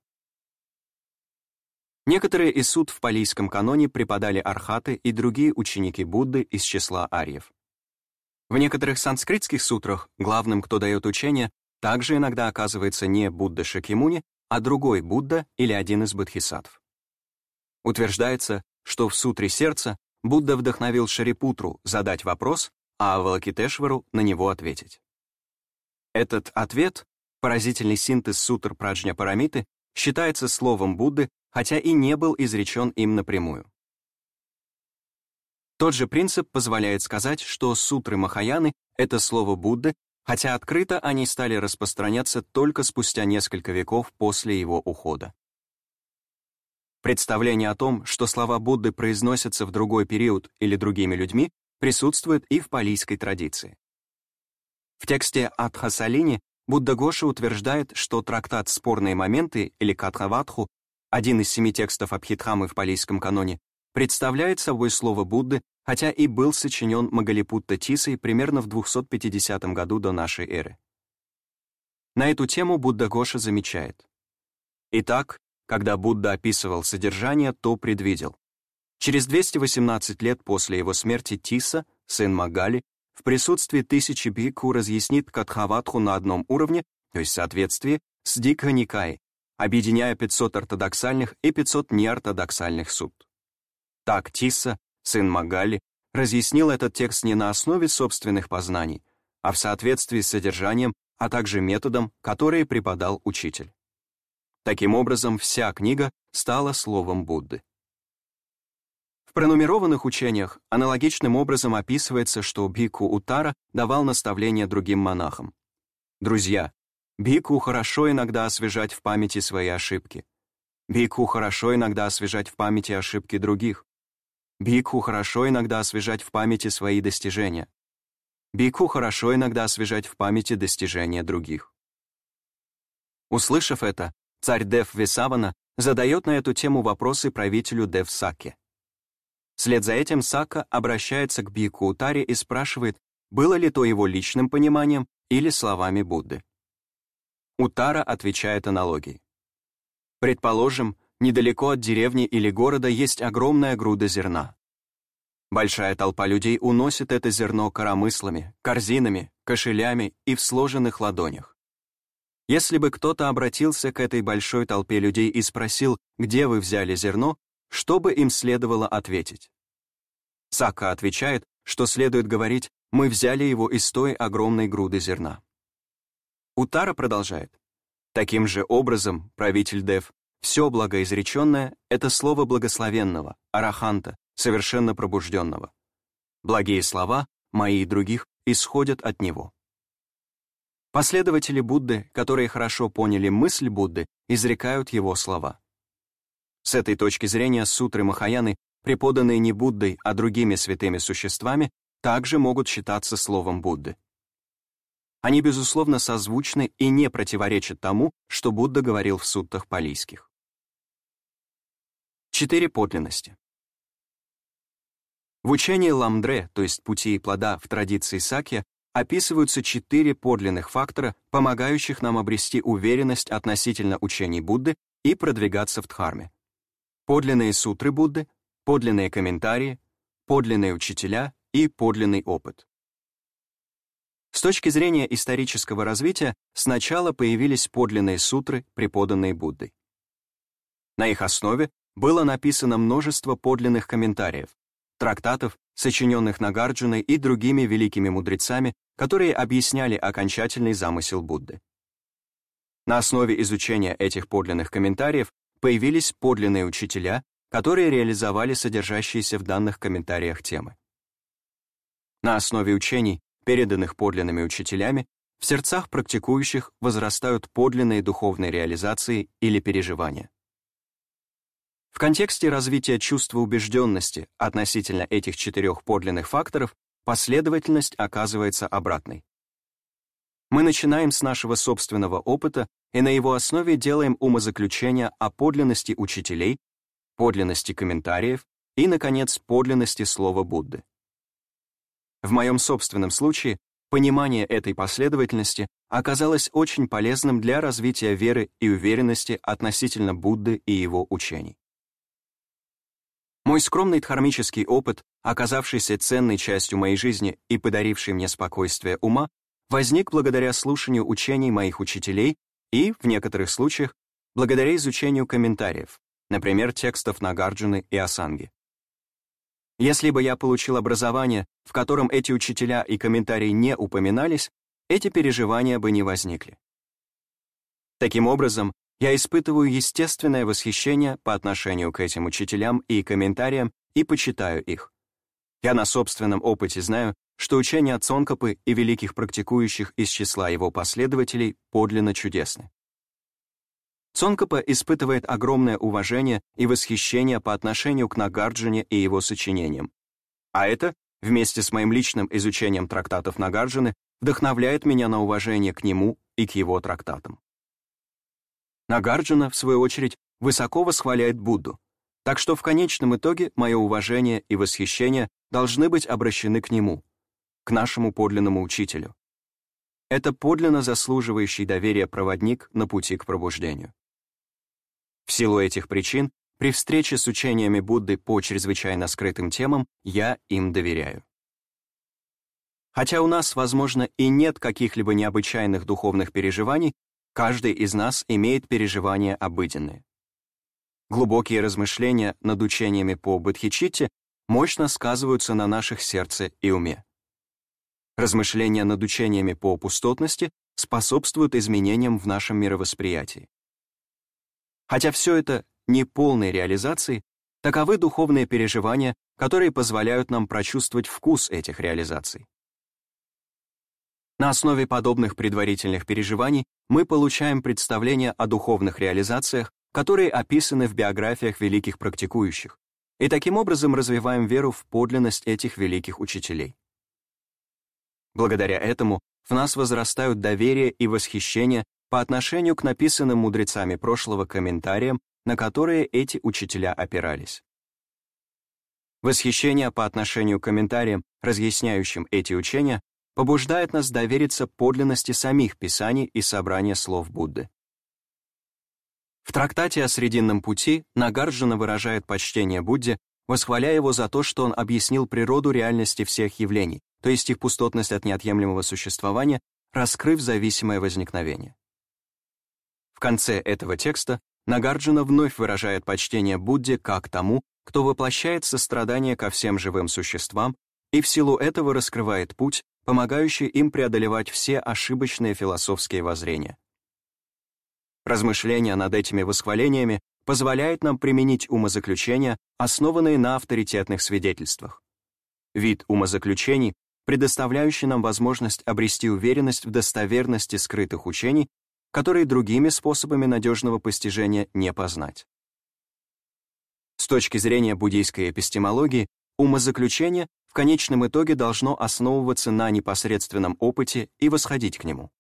Некоторые из суд в палийском каноне преподали архаты и другие ученики Будды из числа арьев. В некоторых санскритских сутрах главным, кто дает учение, также иногда оказывается не Будда Шакьямуни, а другой Будда или один из бодхисаттв. Утверждается, что в сутре сердца Будда вдохновил Шарипутру задать вопрос, а Авалакитешвару на него ответить. Этот ответ, поразительный синтез сутр Праджня Парамиты, считается словом Будды, хотя и не был изречен им напрямую. Тот же принцип позволяет сказать, что сутры Махаяны — это слово Будды, хотя открыто они стали распространяться только спустя несколько веков после его ухода. Представление о том, что слова Будды произносятся в другой период или другими людьми, присутствует и в палийской традиции. В тексте Адхасалини Будда Гоша утверждает, что трактат «Спорные моменты» или Катхаватху, один из семи текстов Абхидхамы в палийском каноне, представляет собой слово Будды, хотя и был сочинен Магалипутта Тисой примерно в 250 году до нашей эры. На эту тему Будда Гоша замечает. Итак, когда Будда описывал содержание, то предвидел. Через 218 лет после его смерти Тиса, сын Магали, в присутствии тысячи бикху разъяснит Катхаватху на одном уровне, то есть соответствии с Дикха Никай, объединяя 500 ортодоксальных и 500 неортодоксальных суд. Так Тисса, сын Магали, разъяснил этот текст не на основе собственных познаний, а в соответствии с содержанием, а также методом, которые преподал учитель. Таким образом, вся книга стала словом Будды. В пронумерованных учениях аналогичным образом описывается, что Бику Утара давал наставления другим монахам. Друзья, Бику хорошо иногда освежать в памяти свои ошибки. Бику хорошо иногда освежать в памяти ошибки других. Бикху хорошо иногда освежать в памяти свои достижения. Бикху хорошо иногда освежать в памяти достижения других. Услышав это, царь Дев Весавана задает на эту тему вопросы правителю Дев Саке. Вслед за этим Сака обращается к Бику Утаре и спрашивает, было ли то его личным пониманием или словами Будды. Утара отвечает аналогией. Предположим, недалеко от деревни или города есть огромная груда зерна. Большая толпа людей уносит это зерно коромыслами, корзинами, кошелями и в сложенных ладонях. Если бы кто-то обратился к этой большой толпе людей и спросил, где вы взяли зерно, что бы им следовало ответить. Сака отвечает, что следует говорить «мы взяли его из той огромной груды зерна». Утара продолжает. Таким же образом, правитель Дев, все благоизреченное — это слово благословенного, араханта, совершенно пробужденного. Благие слова, мои и других, исходят от него. Последователи Будды, которые хорошо поняли мысль Будды, изрекают его слова. С этой точки зрения сутры Махаяны, преподанные не Буддой, а другими святыми существами, также могут считаться словом Будды. Они, безусловно, созвучны и не противоречат тому, что Будда говорил в суттах палийских. Четыре подлинности. В учении Ламдре, то есть пути и плода в традиции Сакья, описываются четыре подлинных фактора, помогающих нам обрести уверенность относительно учений Будды и продвигаться в Дхарме. Подлинные сутры Будды, подлинные комментарии, подлинные учителя и подлинный опыт. С точки зрения исторического развития сначала появились подлинные сутры, преподанные Буддой. На их основе было написано множество подлинных комментариев, трактатов, сочиненных Нагарджуной и другими великими мудрецами, которые объясняли окончательный замысел Будды. На основе изучения этих подлинных комментариев появились подлинные учителя, которые реализовали содержащиеся в данных комментариях темы. На основе учений, переданных подлинными учителями, в сердцах практикующих возрастают подлинные духовные реализации или переживания. В контексте развития чувства убежденности относительно этих четырех подлинных факторов последовательность оказывается обратной. Мы начинаем с нашего собственного опыта и на его основе делаем умозаключения о подлинности учителей, подлинности комментариев и, наконец, подлинности слова Будды. В моем собственном случае понимание этой последовательности оказалось очень полезным для развития веры и уверенности относительно Будды и его учений. Мой скромный дхармический опыт, оказавшийся ценной частью моей жизни и подаривший мне спокойствие ума, возник благодаря слушанию учений моих учителей и, в некоторых случаях, благодаря изучению комментариев, например, текстов Нагарджуны и Асанги. Если бы я получил образование, в котором эти учителя и комментарии не упоминались, эти переживания бы не возникли. Таким образом, я испытываю естественное восхищение по отношению к этим учителям и комментариям и почитаю их. Я на собственном опыте знаю, что учения Цонкопы и великих практикующих из числа его последователей подлинно чудесны. Цонкопа испытывает огромное уважение и восхищение по отношению к Нагарджуне и его сочинениям. А это, вместе с моим личным изучением трактатов Нагарджуны, вдохновляет меня на уважение к нему и к его трактатам. Нагарджуна, в свою очередь, высоко восхваляет Будду, так что в конечном итоге мое уважение и восхищение должны быть обращены к нему, к нашему подлинному учителю. Это подлинно заслуживающий доверия проводник на пути к пробуждению. В силу этих причин, при встрече с учениями Будды по чрезвычайно скрытым темам, я им доверяю. Хотя у нас, возможно, и нет каких-либо необычайных духовных переживаний, Каждый из нас имеет переживания обыденные. Глубокие размышления над учениями по Бодхичитте мощно сказываются на наших сердце и уме. Размышления над учениями по пустотности способствуют изменениям в нашем мировосприятии. Хотя все это не полной реализации, таковы духовные переживания, которые позволяют нам прочувствовать вкус этих реализаций. На основе подобных предварительных переживаний мы получаем представление о духовных реализациях, которые описаны в биографиях великих практикующих, и таким образом развиваем веру в подлинность этих великих учителей. Благодаря этому в нас возрастают доверие и восхищение по отношению к написанным мудрецами прошлого комментариям, на которые эти учителя опирались. Восхищение по отношению к комментариям, разъясняющим эти учения, побуждает нас довериться подлинности самих писаний и собрания слов Будды. В трактате о Срединном пути Нагарджуна выражает почтение Будде, восхваляя его за то, что он объяснил природу реальности всех явлений, то есть их пустотность от неотъемлемого существования, раскрыв зависимое возникновение. В конце этого текста Нагарджуна вновь выражает почтение Будде как тому, кто воплощает сострадание ко всем живым существам и в силу этого раскрывает путь, помогающий им преодолевать все ошибочные философские воззрения. Размышления над этими восхвалениями позволяет нам применить умозаключения, основанные на авторитетных свидетельствах. Вид умозаключений, предоставляющий нам возможность обрести уверенность в достоверности скрытых учений, которые другими способами надежного постижения не познать. С точки зрения буддийской эпистемологии, умозаключение в конечном итоге должно основываться на непосредственном опыте и восходить к нему.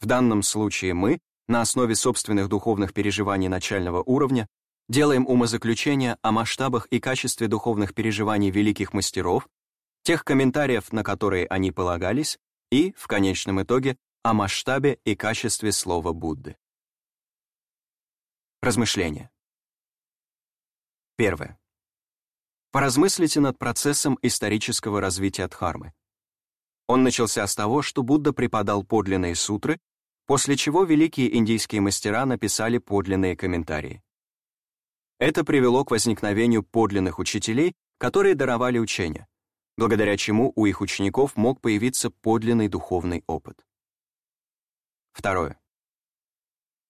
В данном случае мы, на основе собственных духовных переживаний начального уровня, делаем умозаключения о масштабах и качестве духовных переживаний великих мастеров, тех комментариев, на которые они полагались, и, в конечном итоге, о масштабе и качестве слова Будды. Размышления. Первое. Поразмыслите над процессом исторического развития Дхармы. Он начался с того, что Будда преподал подлинные сутры, после чего великие индийские мастера написали подлинные комментарии. Это привело к возникновению подлинных учителей, которые даровали учения, благодаря чему у их учеников мог появиться подлинный духовный опыт. Второе.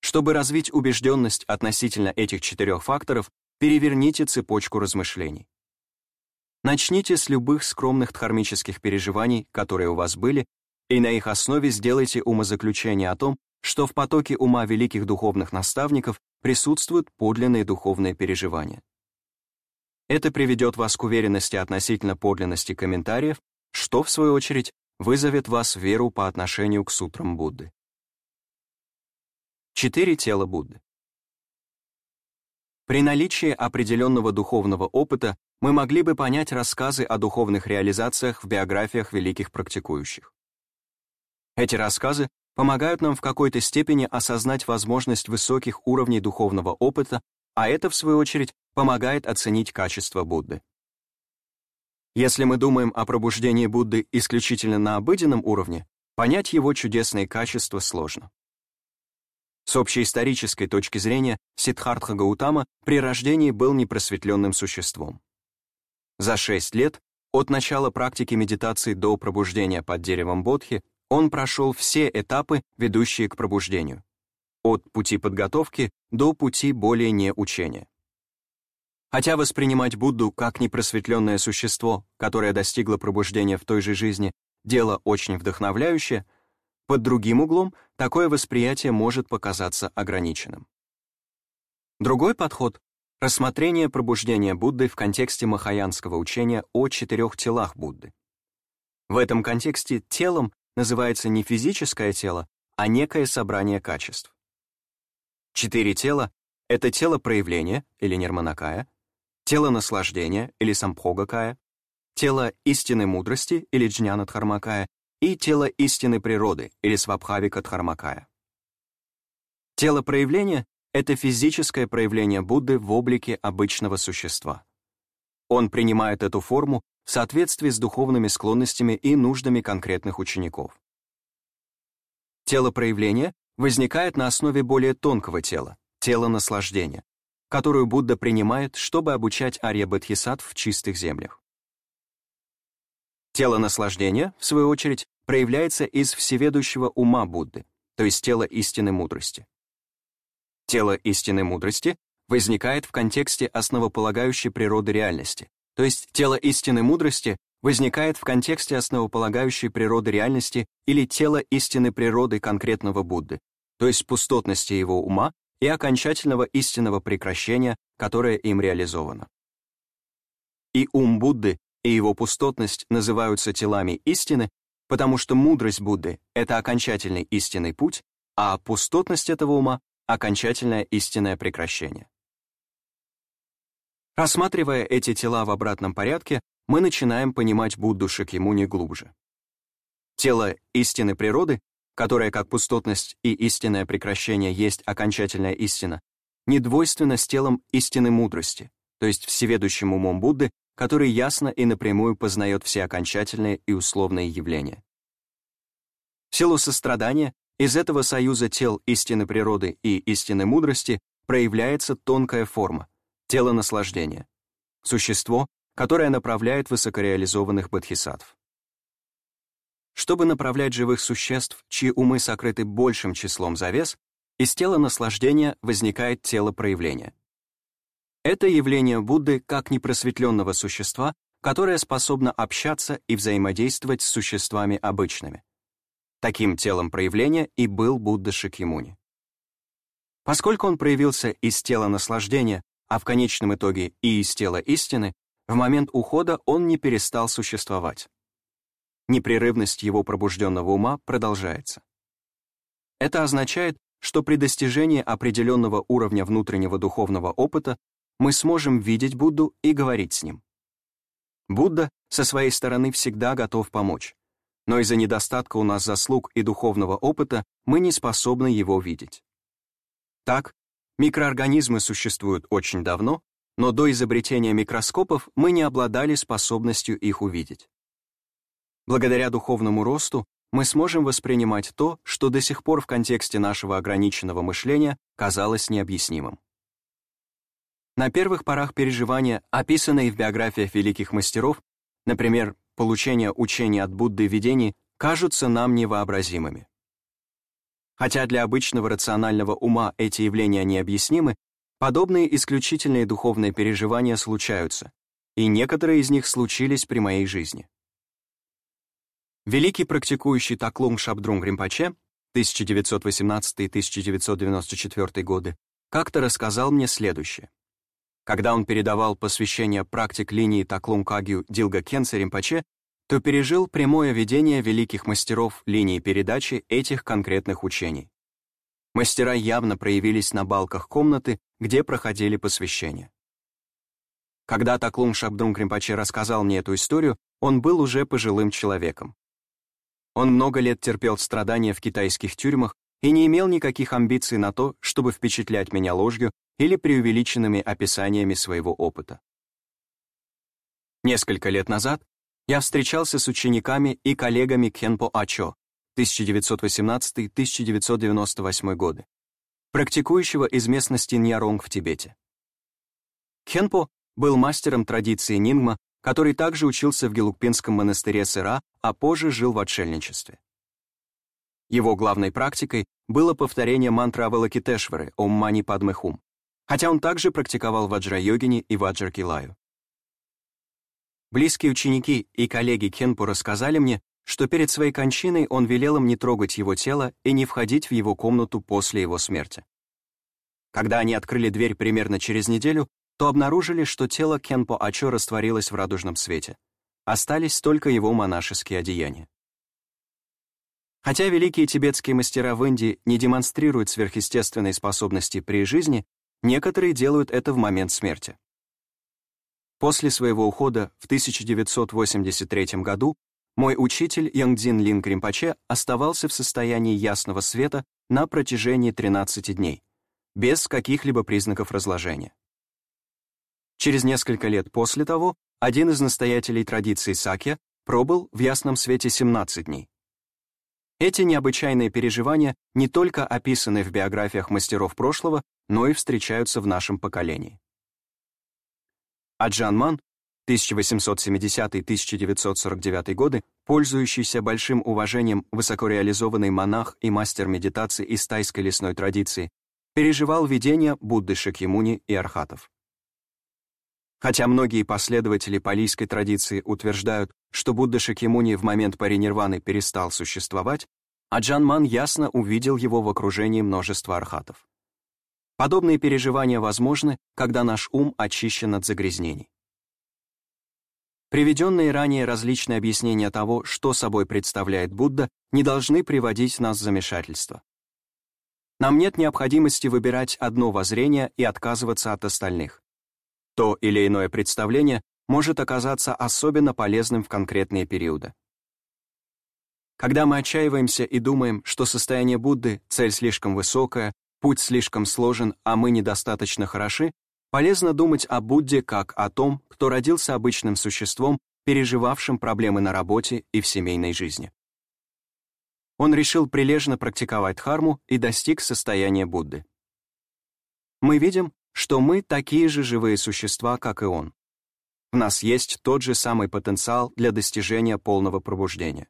Чтобы развить убежденность относительно этих четырех факторов, переверните цепочку размышлений. Начните с любых скромных дхармических переживаний, которые у вас были, и на их основе сделайте умозаключение о том, что в потоке ума великих духовных наставников присутствуют подлинные духовные переживания. Это приведет вас к уверенности относительно подлинности комментариев, что, в свою очередь, вызовет вас веру по отношению к сутрам Будды. Четыре тела Будды. При наличии определенного духовного опыта мы могли бы понять рассказы о духовных реализациях в биографиях великих практикующих. Эти рассказы помогают нам в какой-то степени осознать возможность высоких уровней духовного опыта, а это, в свою очередь, помогает оценить качество Будды. Если мы думаем о пробуждении Будды исключительно на обыденном уровне, понять его чудесные качества сложно. С общей исторической точки зрения, Сиддхартха Гаутама при рождении был непросветленным существом. За шесть лет, от начала практики медитации до пробуждения под деревом Бодхи, он прошел все этапы, ведущие к пробуждению. От пути подготовки до пути более не учения. Хотя воспринимать Будду как непросветленное существо, которое достигло пробуждения в той же жизни, дело очень вдохновляющее, под другим углом такое восприятие может показаться ограниченным. Другой подход — рассмотрение пробуждения Будды в контексте махаянского учения о четырех телах Будды. В этом контексте телом называется не физическое тело, а некое собрание качеств. Четыре тела — это тело проявления, или нирманакая, тело наслаждения, или сампхогакая, тело истинной мудрости, или джнянадхармакая, и тело истинной природы, или свабхавика дхармакая. Тело проявления — это физическое проявление Будды в облике обычного существа. Он принимает эту форму в соответствии с духовными склонностями и нуждами конкретных учеников. Тело проявления возникает на основе более тонкого тела, тела наслаждения, которую Будда принимает, чтобы обучать Арья Бодхисаттв в чистых землях. Тело наслаждения, в свою очередь, проявляется из всеведущего ума Будды, то есть тела истинной мудрости. Тело истинной мудрости возникает в контексте основополагающей природы реальности, то есть тело истинной мудрости возникает в контексте основополагающей природы реальности или тела истинной природы конкретного Будды, то есть пустотности его ума и окончательного истинного прекращения, которое им реализовано. И ум Будды, и его пустотность называются телами истины, потому что мудрость Будды — это окончательный истинный путь, а пустотность этого ума — окончательное истинное прекращение. Рассматривая эти тела в обратном порядке, мы начинаем понимать Будду Шакьямуни глубже. Тело истины природы, которое как пустотность и истинное прекращение есть окончательная истина, недвойственно с телом истины мудрости, то есть всеведущим умом Будды, который ясно и напрямую познает все окончательные и условные явления. В силу сострадания из этого союза тел истины природы и истины мудрости проявляется тонкая форма, тело наслаждения, существо, которое направляет высокореализованных бодхисаттв. Чтобы направлять живых существ, чьи умы сокрыты большим числом завес, из тела наслаждения возникает тело проявления. Это явление Будды как непросветленного существа, которое способно общаться и взаимодействовать с существами обычными. Таким телом проявления и был Будда Шакьямуни. Поскольку он проявился из тела наслаждения, а в конечном итоге и из тела истины, в момент ухода он не перестал существовать. Непрерывность его пробужденного ума продолжается. Это означает, что при достижении определенного уровня внутреннего духовного опыта мы сможем видеть Будду и говорить с ним. Будда со своей стороны всегда готов помочь, но из-за недостатка у нас заслуг и духовного опыта мы не способны его видеть. Так, микроорганизмы существуют очень давно, но до изобретения микроскопов мы не обладали способностью их увидеть. Благодаря духовному росту мы сможем воспринимать то, что до сих пор в контексте нашего ограниченного мышления казалось необъяснимым. На первых порах переживания, описанные в биографиях великих мастеров, например, получение учения от Будды видений, кажутся нам невообразимыми. Хотя для обычного рационального ума эти явления необъяснимы, подобные исключительные духовные переживания случаются, и некоторые из них случились при моей жизни. Великий практикующий Таклум Шабдрунг Римпаче 1918-1994 годы как-то рассказал мне следующее. Когда он передавал посвящение практик линии Таклум Кагью Дилга Кенце Римпаче, то пережил прямое видение великих мастеров линии передачи этих конкретных учений. Мастера явно проявились на балках комнаты, где проходили посвящения. Когда Таклум Шабдрун Кримпаче рассказал мне эту историю, он был уже пожилым человеком. Он много лет терпел страдания в китайских тюрьмах и не имел никаких амбиций на то, чтобы впечатлять меня ложью или преувеличенными описаниями своего опыта. Несколько лет назад я встречался с учениками и коллегами Кенпо Ачо 1918-1998 годы, практикующего из местности Ньяронг в Тибете. Кенпо был мастером традиции нингма, который также учился в Гелукпинском монастыре Сыра, а позже жил в отшельничестве. Его главной практикой было повторение мантры Авалакитешвары «Ом Мани Падме Хум», хотя он также практиковал ваджра-йогини и ваджра-килаю. Близкие ученики и коллеги Кенпу рассказали мне, что перед своей кончиной он велел им не трогать его тело и не входить в его комнату после его смерти. Когда они открыли дверь примерно через неделю, то обнаружили, что тело Кенпо Ачо растворилось в радужном свете. Остались только его монашеские одеяния. Хотя великие тибетские мастера в Индии не демонстрируют сверхъестественные способности при жизни, некоторые делают это в момент смерти. После своего ухода в 1983 году мой учитель Янгдин Лин Кримпаче оставался в состоянии ясного света на протяжении 13 дней, без каких-либо признаков разложения. Через несколько лет после того один из настоятелей традиции Сакья пробыл в ясном свете 17 дней. Эти необычайные переживания не только описаны в биографиях мастеров прошлого, но и встречаются в нашем поколении. А Джан Ман, 1870-1949 годы, пользующийся большим уважением высокореализованный монах и мастер медитации из тайской лесной традиции, переживал видения Будды Шакьямуни и Архатов. Хотя многие последователи палийской традиции утверждают, что Будда Шакьямуни в момент паринирваны перестал существовать, а Джан Ман ясно увидел его в окружении множества архатов. Подобные переживания возможны, когда наш ум очищен от загрязнений. Приведенные ранее различные объяснения того, что собой представляет Будда, не должны приводить нас в замешательство. Нам нет необходимости выбирать одно воззрение и отказываться от остальных. То или иное представление может оказаться особенно полезным в конкретные периоды. Когда мы отчаиваемся и думаем, что состояние Будды — цель слишком высокая, путь слишком сложен, а мы недостаточно хороши, полезно думать о Будде как о том, кто родился обычным существом, переживавшим проблемы на работе и в семейной жизни. Он решил прилежно практиковать дхарму и достиг состояния Будды. мы видим, что мы такие же живые существа, как и он. В нас есть тот же самый потенциал для достижения полного пробуждения.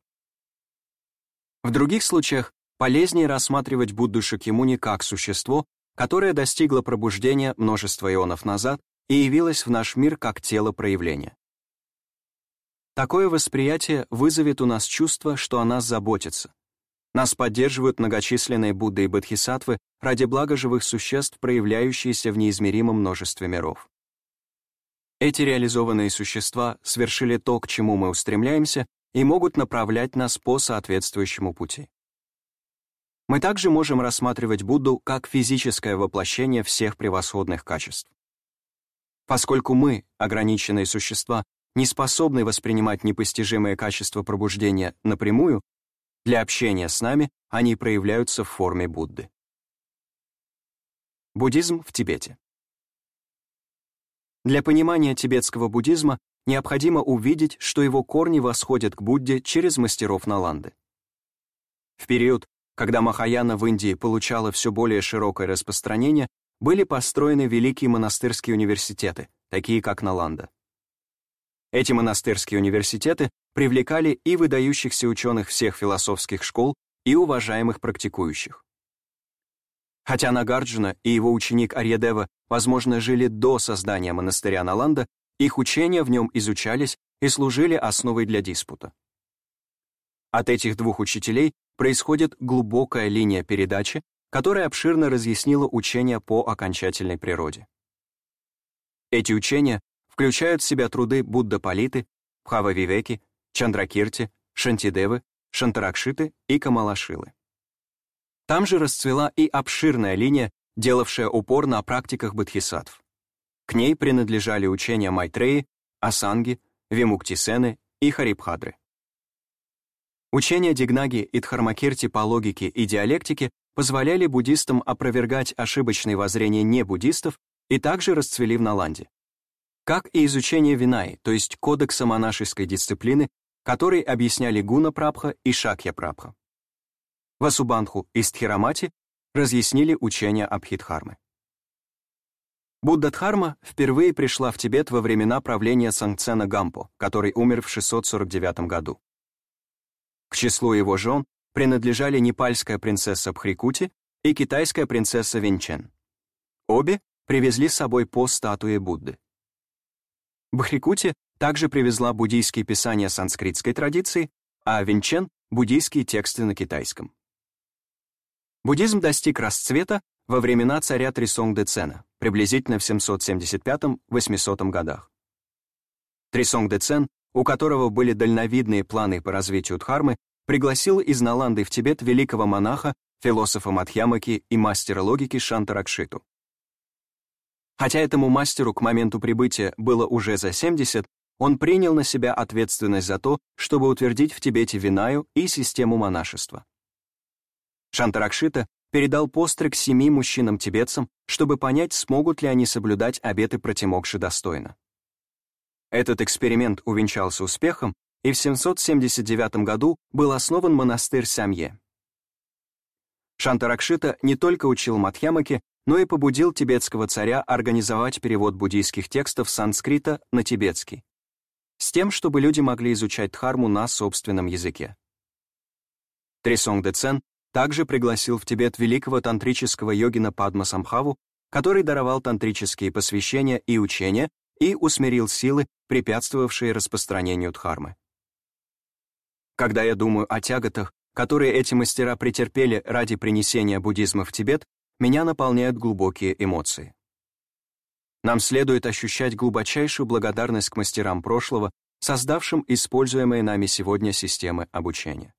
В других случаях полезнее рассматривать Будду Шакьямуни как существо, которое достигло пробуждения множество ионов назад и явилось в наш мир как тело проявления. Такое восприятие вызовет у нас чувство, что о нас заботится. Нас поддерживают многочисленные Будды и Бодхисаттвы ради блага живых существ, проявляющиеся в неизмеримом множестве миров. Эти реализованные существа свершили то, к чему мы устремляемся, и могут направлять нас по соответствующему пути. Мы также можем рассматривать Будду как физическое воплощение всех превосходных качеств. Поскольку мы, ограниченные существа, не способны воспринимать непостижимые качества пробуждения напрямую, для общения с нами они проявляются в форме Будды. Буддизм в Тибете Для понимания тибетского буддизма необходимо увидеть, что его корни восходят к Будде через мастеров Наланды. В период, когда Махаяна в Индии получала все более широкое распространение, были построены великие монастырские университеты, такие как Наланда. Эти монастырские университеты привлекали и выдающихся ученых всех философских школ, и уважаемых практикующих. Хотя Нагарджуна и его ученик Арьядева, возможно, жили до создания монастыря Наланда, их учения в нем изучались и служили основой для диспута. От этих двух учителей происходит глубокая линия передачи, которая обширно разъяснила учения по окончательной природе. Эти учения включают в себя труды Будда Палиты, Бхава Вивеки, Чандракирти, Шантидевы, Шантаракшиты и Камалашилы. Там же расцвела и обширная линия, делавшая упор на практиках бодхисаттв. К ней принадлежали учения Майтреи, Асанги, Вимуктисены и Харибхадры. Учения Дигнаги и Дхармакирти по логике и диалектике позволяли буддистам опровергать ошибочные воззрения небуддистов и также расцвели в Наланде. Как и изучение Винай, то есть кодекса монашеской дисциплины, который объясняли Гуна Прабха и Шакья Прабха. Васубанху и Стхирамати разъяснили учения Абхидхармы. Будда Дхарма впервые пришла в Тибет во времена правления Сангцена Гампо, который умер в 649 году. К числу его жен принадлежали непальская принцесса Бхрикути и китайская принцесса Винчен. Обе привезли с собой по статуе Будды. Бхрикути также привезла буддийские писания санскритской традиции, а Винчен — буддийские тексты на китайском. Буддизм достиг расцвета во времена царя Трисонг-де-Цена, приблизительно в 775-800 годах. Трисонг-де-Цен, у которого были дальновидные планы по развитию Дхармы, пригласил из Наланды в Тибет великого монаха, философа Мадхьямаки и мастера логики Шантаракшиту. Хотя этому мастеру к моменту прибытия было уже за 70, он принял на себя ответственность за то, чтобы утвердить в Тибете Винаю и систему монашества. Шантаракшита передал постриг семи мужчинам-тибетцам, чтобы понять, смогут ли они соблюдать обеты протимокши достойно. Этот эксперимент увенчался успехом, и в 779 году был основан монастырь Самье. Шантаракшита не только учил Мадхьямаке, но и побудил тибетского царя организовать перевод буддийских текстов с санскрита на тибетский, с тем, чтобы люди могли изучать дхарму на собственном языке. Трисонг Дэцен также пригласил в Тибет великого тантрического йогина Падма Самхаву, который даровал тантрические посвящения и учения и усмирил силы, препятствовавшие распространению дхармы. Когда я думаю о тяготах, которые эти мастера претерпели ради принесения буддизма в Тибет, меня наполняют глубокие эмоции. Нам следует ощущать глубочайшую благодарность к мастерам прошлого, создавшим используемые нами сегодня системы обучения.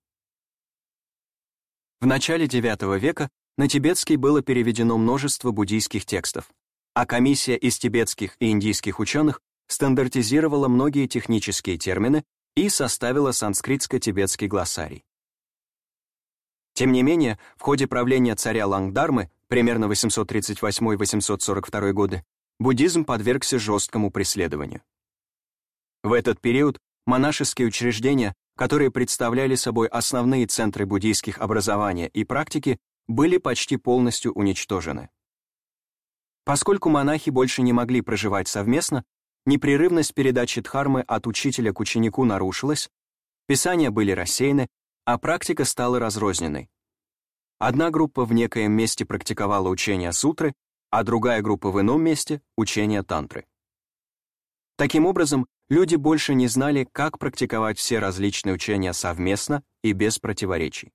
В начале IX века на тибетский было переведено множество буддийских текстов, а комиссия из тибетских и индийских ученых стандартизировала многие технические термины и составила санскритско-тибетский глоссарий. Тем не менее, в ходе правления царя Лангдармы примерно 838-842 годы, буддизм подвергся жесткому преследованию. В этот период монашеские учреждения, которые представляли собой основные центры буддийских образования и практики, были почти полностью уничтожены. Поскольку монахи больше не могли проживать совместно, непрерывность передачи дхармы от учителя к ученику нарушилась, писания были рассеяны, а практика стала разрозненной. Одна группа в некоем месте практиковала учение сутры, а другая группа в ином месте — учение тантры. Таким образом, люди больше не знали, как практиковать все различные учения совместно и без противоречий.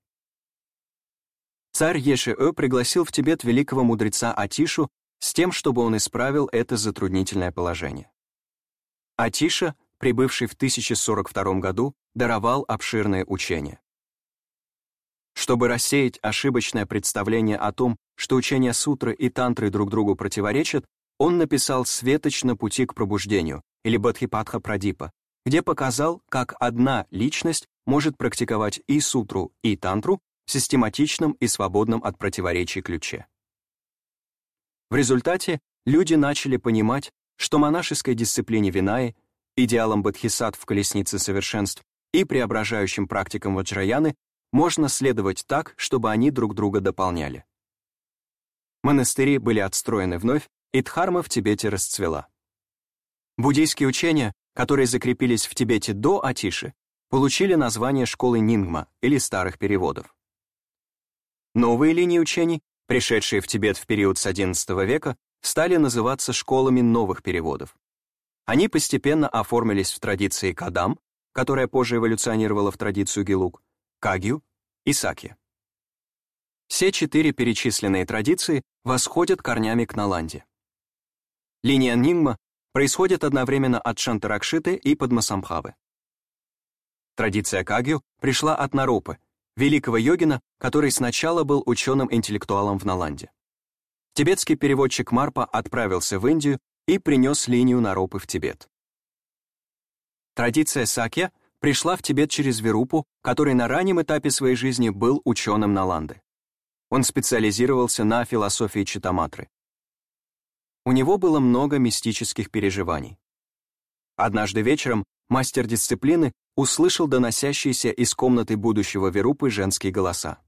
Царь Ешеэ пригласил в Тибет великого мудреца Атишу с тем, чтобы он исправил это затруднительное положение. Атиша, прибывший в 1042 году, даровал обширное учение. Чтобы рассеять ошибочное представление о том, что учения сутры и тантры друг другу противоречат, он написал «Светоч на пути к пробуждению» или Бадхипатха Прадипа, где показал, как одна личность может практиковать и сутру, и тантру в систематичном и свободном от противоречий ключе. В результате люди начали понимать, что монашеской дисциплине Винаи, идеалам бодхисаттв в колеснице совершенств и преображающим практикам ваджраяны можно следовать так, чтобы они друг друга дополняли. Монастыри были отстроены вновь, и Дхарма в Тибете расцвела. Буддийские учения, которые закрепились в Тибете до Атиши, получили название школы Нингма или старых переводов. Новые линии учений, пришедшие в Тибет в период с XI века, стали называться школами новых переводов. Они постепенно оформились в традиции Кадам, которая позже эволюционировала в традицию Гелук, Кагью и Саки. Все четыре перечисленные традиции восходят корнями к Наланде. Линия Нингма происходит одновременно от Шантаракшиты и Падмасамбхавы. Традиция Кагью пришла от Наропы, великого йогина, который сначала был ученым-интеллектуалом в Наланде. Тибетский переводчик Марпа отправился в Индию и принес линию Наропы в Тибет. Традиция Сакья пришла в Тибет через Верупу, который на раннем этапе своей жизни был ученым Наланды. Он специализировался на философии Читаматры. У него было много мистических переживаний. Однажды вечером мастер дисциплины услышал доносящиеся из комнаты будущего Верупы женские голоса.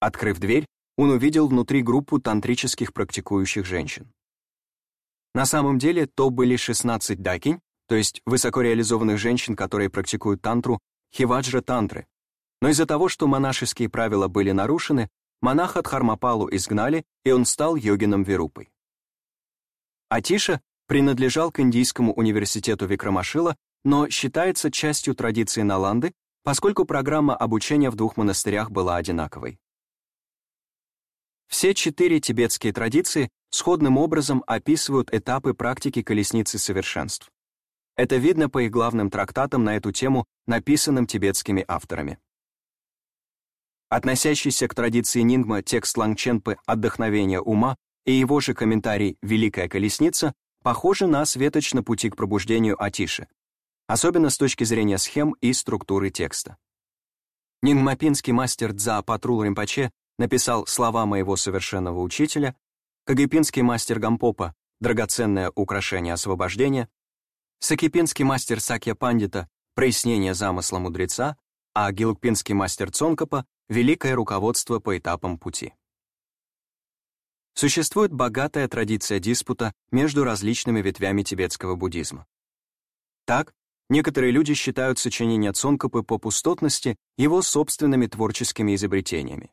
Открыв дверь, он увидел внутри группу тантрических практикующих женщин. На самом деле то были 16 дакинь, то есть высокореализованных женщин, которые практикуют тантру, хиваджра-тантры. Но из-за того, что монашеские правила были нарушены, монаха Дхармапалу изгнали, и он стал йогином Верупой. Атиша принадлежал к Индийскому университету Викрамашила, но считается частью традиции Наланды, поскольку программа обучения в двух монастырях была одинаковой. Все четыре тибетские традиции сходным образом описывают этапы практики колесницы совершенств. Это видно по их главным трактатам на эту тему, написанным тибетскими авторами. Относящийся к традиции Нингма текст Лангченпы «Отдохновение ума» и его же комментарий «Великая колесница» похожи на светоч на пути к пробуждению Атиши, особенно с точки зрения схем и структуры текста. Нингмапинский мастер Дза Патрул Римпаче написал «Слова моего совершенного учителя», Кагипинский мастер Гампопа «Драгоценное украшение освобождения», Сакипинский мастер Сакья Пандита «Прояснение замысла мудреца», а Гилукпинский мастер Цонкопа «Великое руководство по этапам пути». Существует богатая традиция диспута между различными ветвями тибетского буддизма. Так, некоторые люди считают сочинения Цонкопы по пустотности его собственными творческими изобретениями.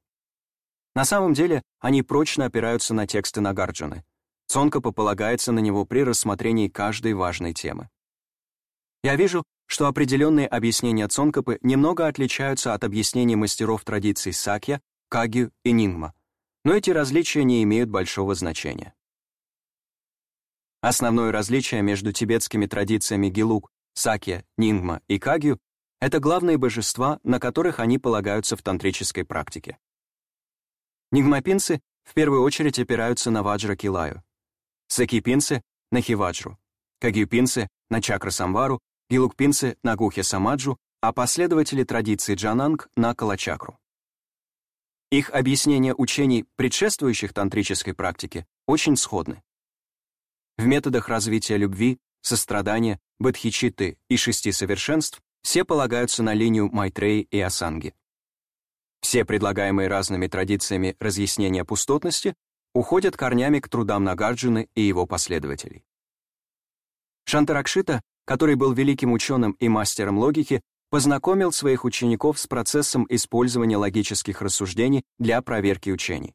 На самом деле, они прочно опираются на тексты Нагарджуны. Цонкопа полагается на него при рассмотрении каждой важной темы. Я вижу, что определенные объяснения Цонкопы немного отличаются от объяснений мастеров традиций Сакья, Кагью и Нингма, но эти различия не имеют большого значения. Основное различие между тибетскими традициями Гелук, Сакья, Нингма и Кагью — это главные божества, на которых они полагаются в тантрической практике. Нингмапинцы в первую очередь опираются на ваджра Килаю, сакипинцы — на хиваджру, кагюпинцы — на чакра Самвару гилукпинцы на Гухе Самаджу, а последователи традиции Джананг на Калачакру. Их объяснения учений, предшествующих тантрической практике, очень сходны. В методах развития любви, сострадания, бодхичитты и шести совершенств все полагаются на линию Майтреи и Асанги. Все предлагаемые разными традициями разъяснения пустотности уходят корнями к трудам Нагарджуны и его последователей. Шантаракшита, который был великим ученым и мастером логики, познакомил своих учеников с процессом использования логических рассуждений для проверки учений.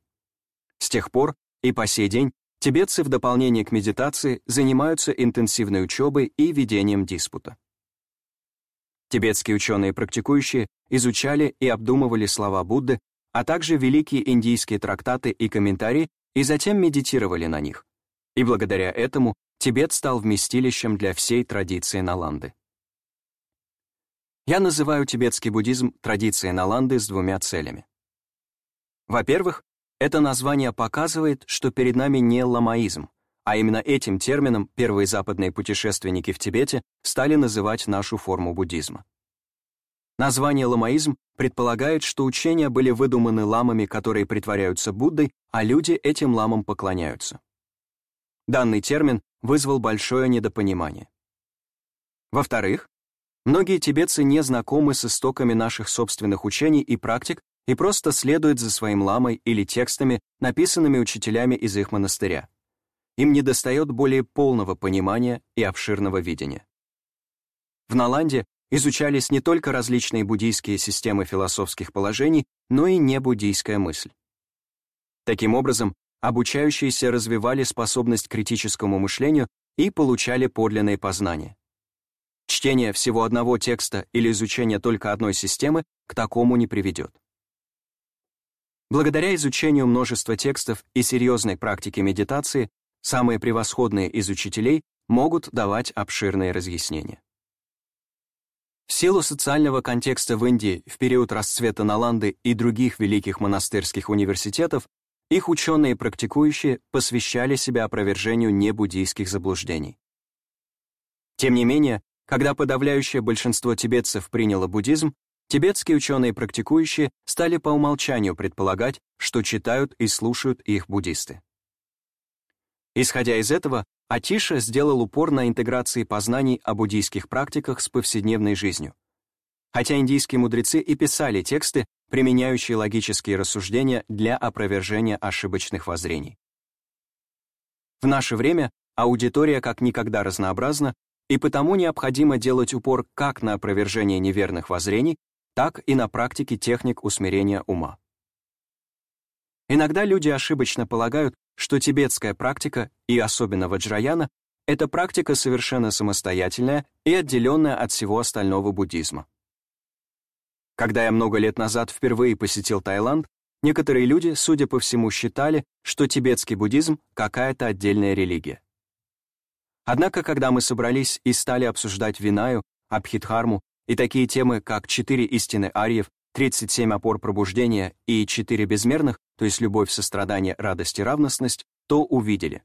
С тех пор и по сей день тибетцы в дополнение к медитации занимаются интенсивной учебой и ведением диспута. Тибетские ученые-практикующие изучали и обдумывали слова Будды, а также великие индийские трактаты и комментарии, и затем медитировали на них. И благодаря этому Тибет стал вместилищем для всей традиции Наланды. Я называю тибетский буддизм традицией Наланды с двумя целями. Во-первых, это название показывает, что перед нами не ламаизм, а именно этим термином первые западные путешественники в Тибете стали называть нашу форму буддизма. Название ламаизм предполагает, что учения были выдуманы ламами, которые притворяются Буддой, а люди этим ламам поклоняются. Данный термин вызвал большое недопонимание. Во-вторых, многие тибетцы не знакомы с истоками наших собственных учений и практик и просто следуют за своим ламой или текстами, написанными учителями из их монастыря. Им недостает более полного понимания и обширного видения. В Наланде изучались не только различные буддийские системы философских положений, но и небуддийская мысль. Таким образом, обучающиеся развивали способность к критическому мышлению и получали подлинные познания. Чтение всего одного текста или изучение только одной системы к такому не приведет. Благодаря изучению множества текстов и серьезной практике медитации, самые превосходные из учителей могут давать обширные разъяснения. В силу социального контекста в Индии в период расцвета Наланды и других великих монастырских университетов их ученые практикующие посвящали себя опровержению небуддийских заблуждений. Тем не менее, когда подавляющее большинство тибетцев приняло буддизм, тибетские ученые практикующие стали по умолчанию предполагать, что читают и слушают их буддисты. Исходя из этого, Атиша сделал упор на интеграции познаний о буддийских практиках с повседневной жизнью. Хотя индийские мудрецы и писали тексты, применяющие логические рассуждения для опровержения ошибочных воззрений. В наше время аудитория как никогда разнообразна, и потому необходимо делать упор как на опровержение неверных воззрений, так и на практике техник усмирения ума. Иногда люди ошибочно полагают, что тибетская практика, и особенно ваджраяна, это практика совершенно самостоятельная и отделенная от всего остального буддизма. Когда я много лет назад впервые посетил Таиланд, некоторые люди, судя по всему, считали, что тибетский буддизм — какая-то отдельная религия. Однако, когда мы собрались и стали обсуждать Винаю, Абхидхарму и такие темы, как «Четыре истины арьев», «37 опор пробуждения» и «Четыре безмерных», то есть любовь, сострадание, радость и равностность, то увидели.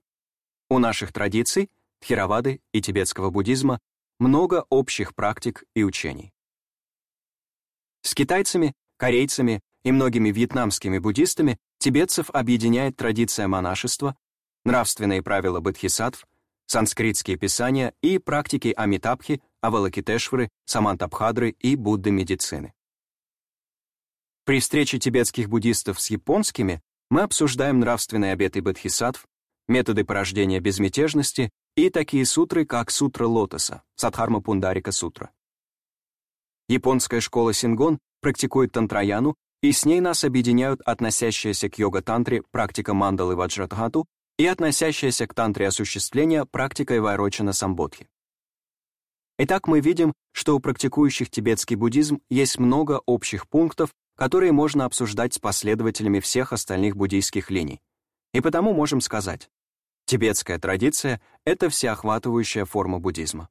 У наших традиций, тхеравады и тибетского буддизма, много общих практик и учений. С китайцами, корейцами и многими вьетнамскими буддистами тибетцев объединяет традиция монашества, нравственные правила бодхисаттв, санскритские писания и практики Амитабхи, Авалокитешвры, Самантабхадры и Будды медицины. При встрече тибетских буддистов с японскими мы обсуждаем нравственные обеты бодхисаттв, методы порождения безмятежности и такие сутры, как Сутра Лотоса, Садхарма Пундарика Сутра. Японская школа Сингон практикует тантраяну, и с ней нас объединяют относящаяся к йога-тантре практика мандалы ваджратхату и относящаяся к тантре осуществления практика Ивайрочина Самбодхи. Итак, мы видим, что у практикующих тибетский буддизм есть много общих пунктов, которые можно обсуждать с последователями всех остальных буддийских линий. И потому можем сказать, тибетская традиция — это всеохватывающая форма буддизма.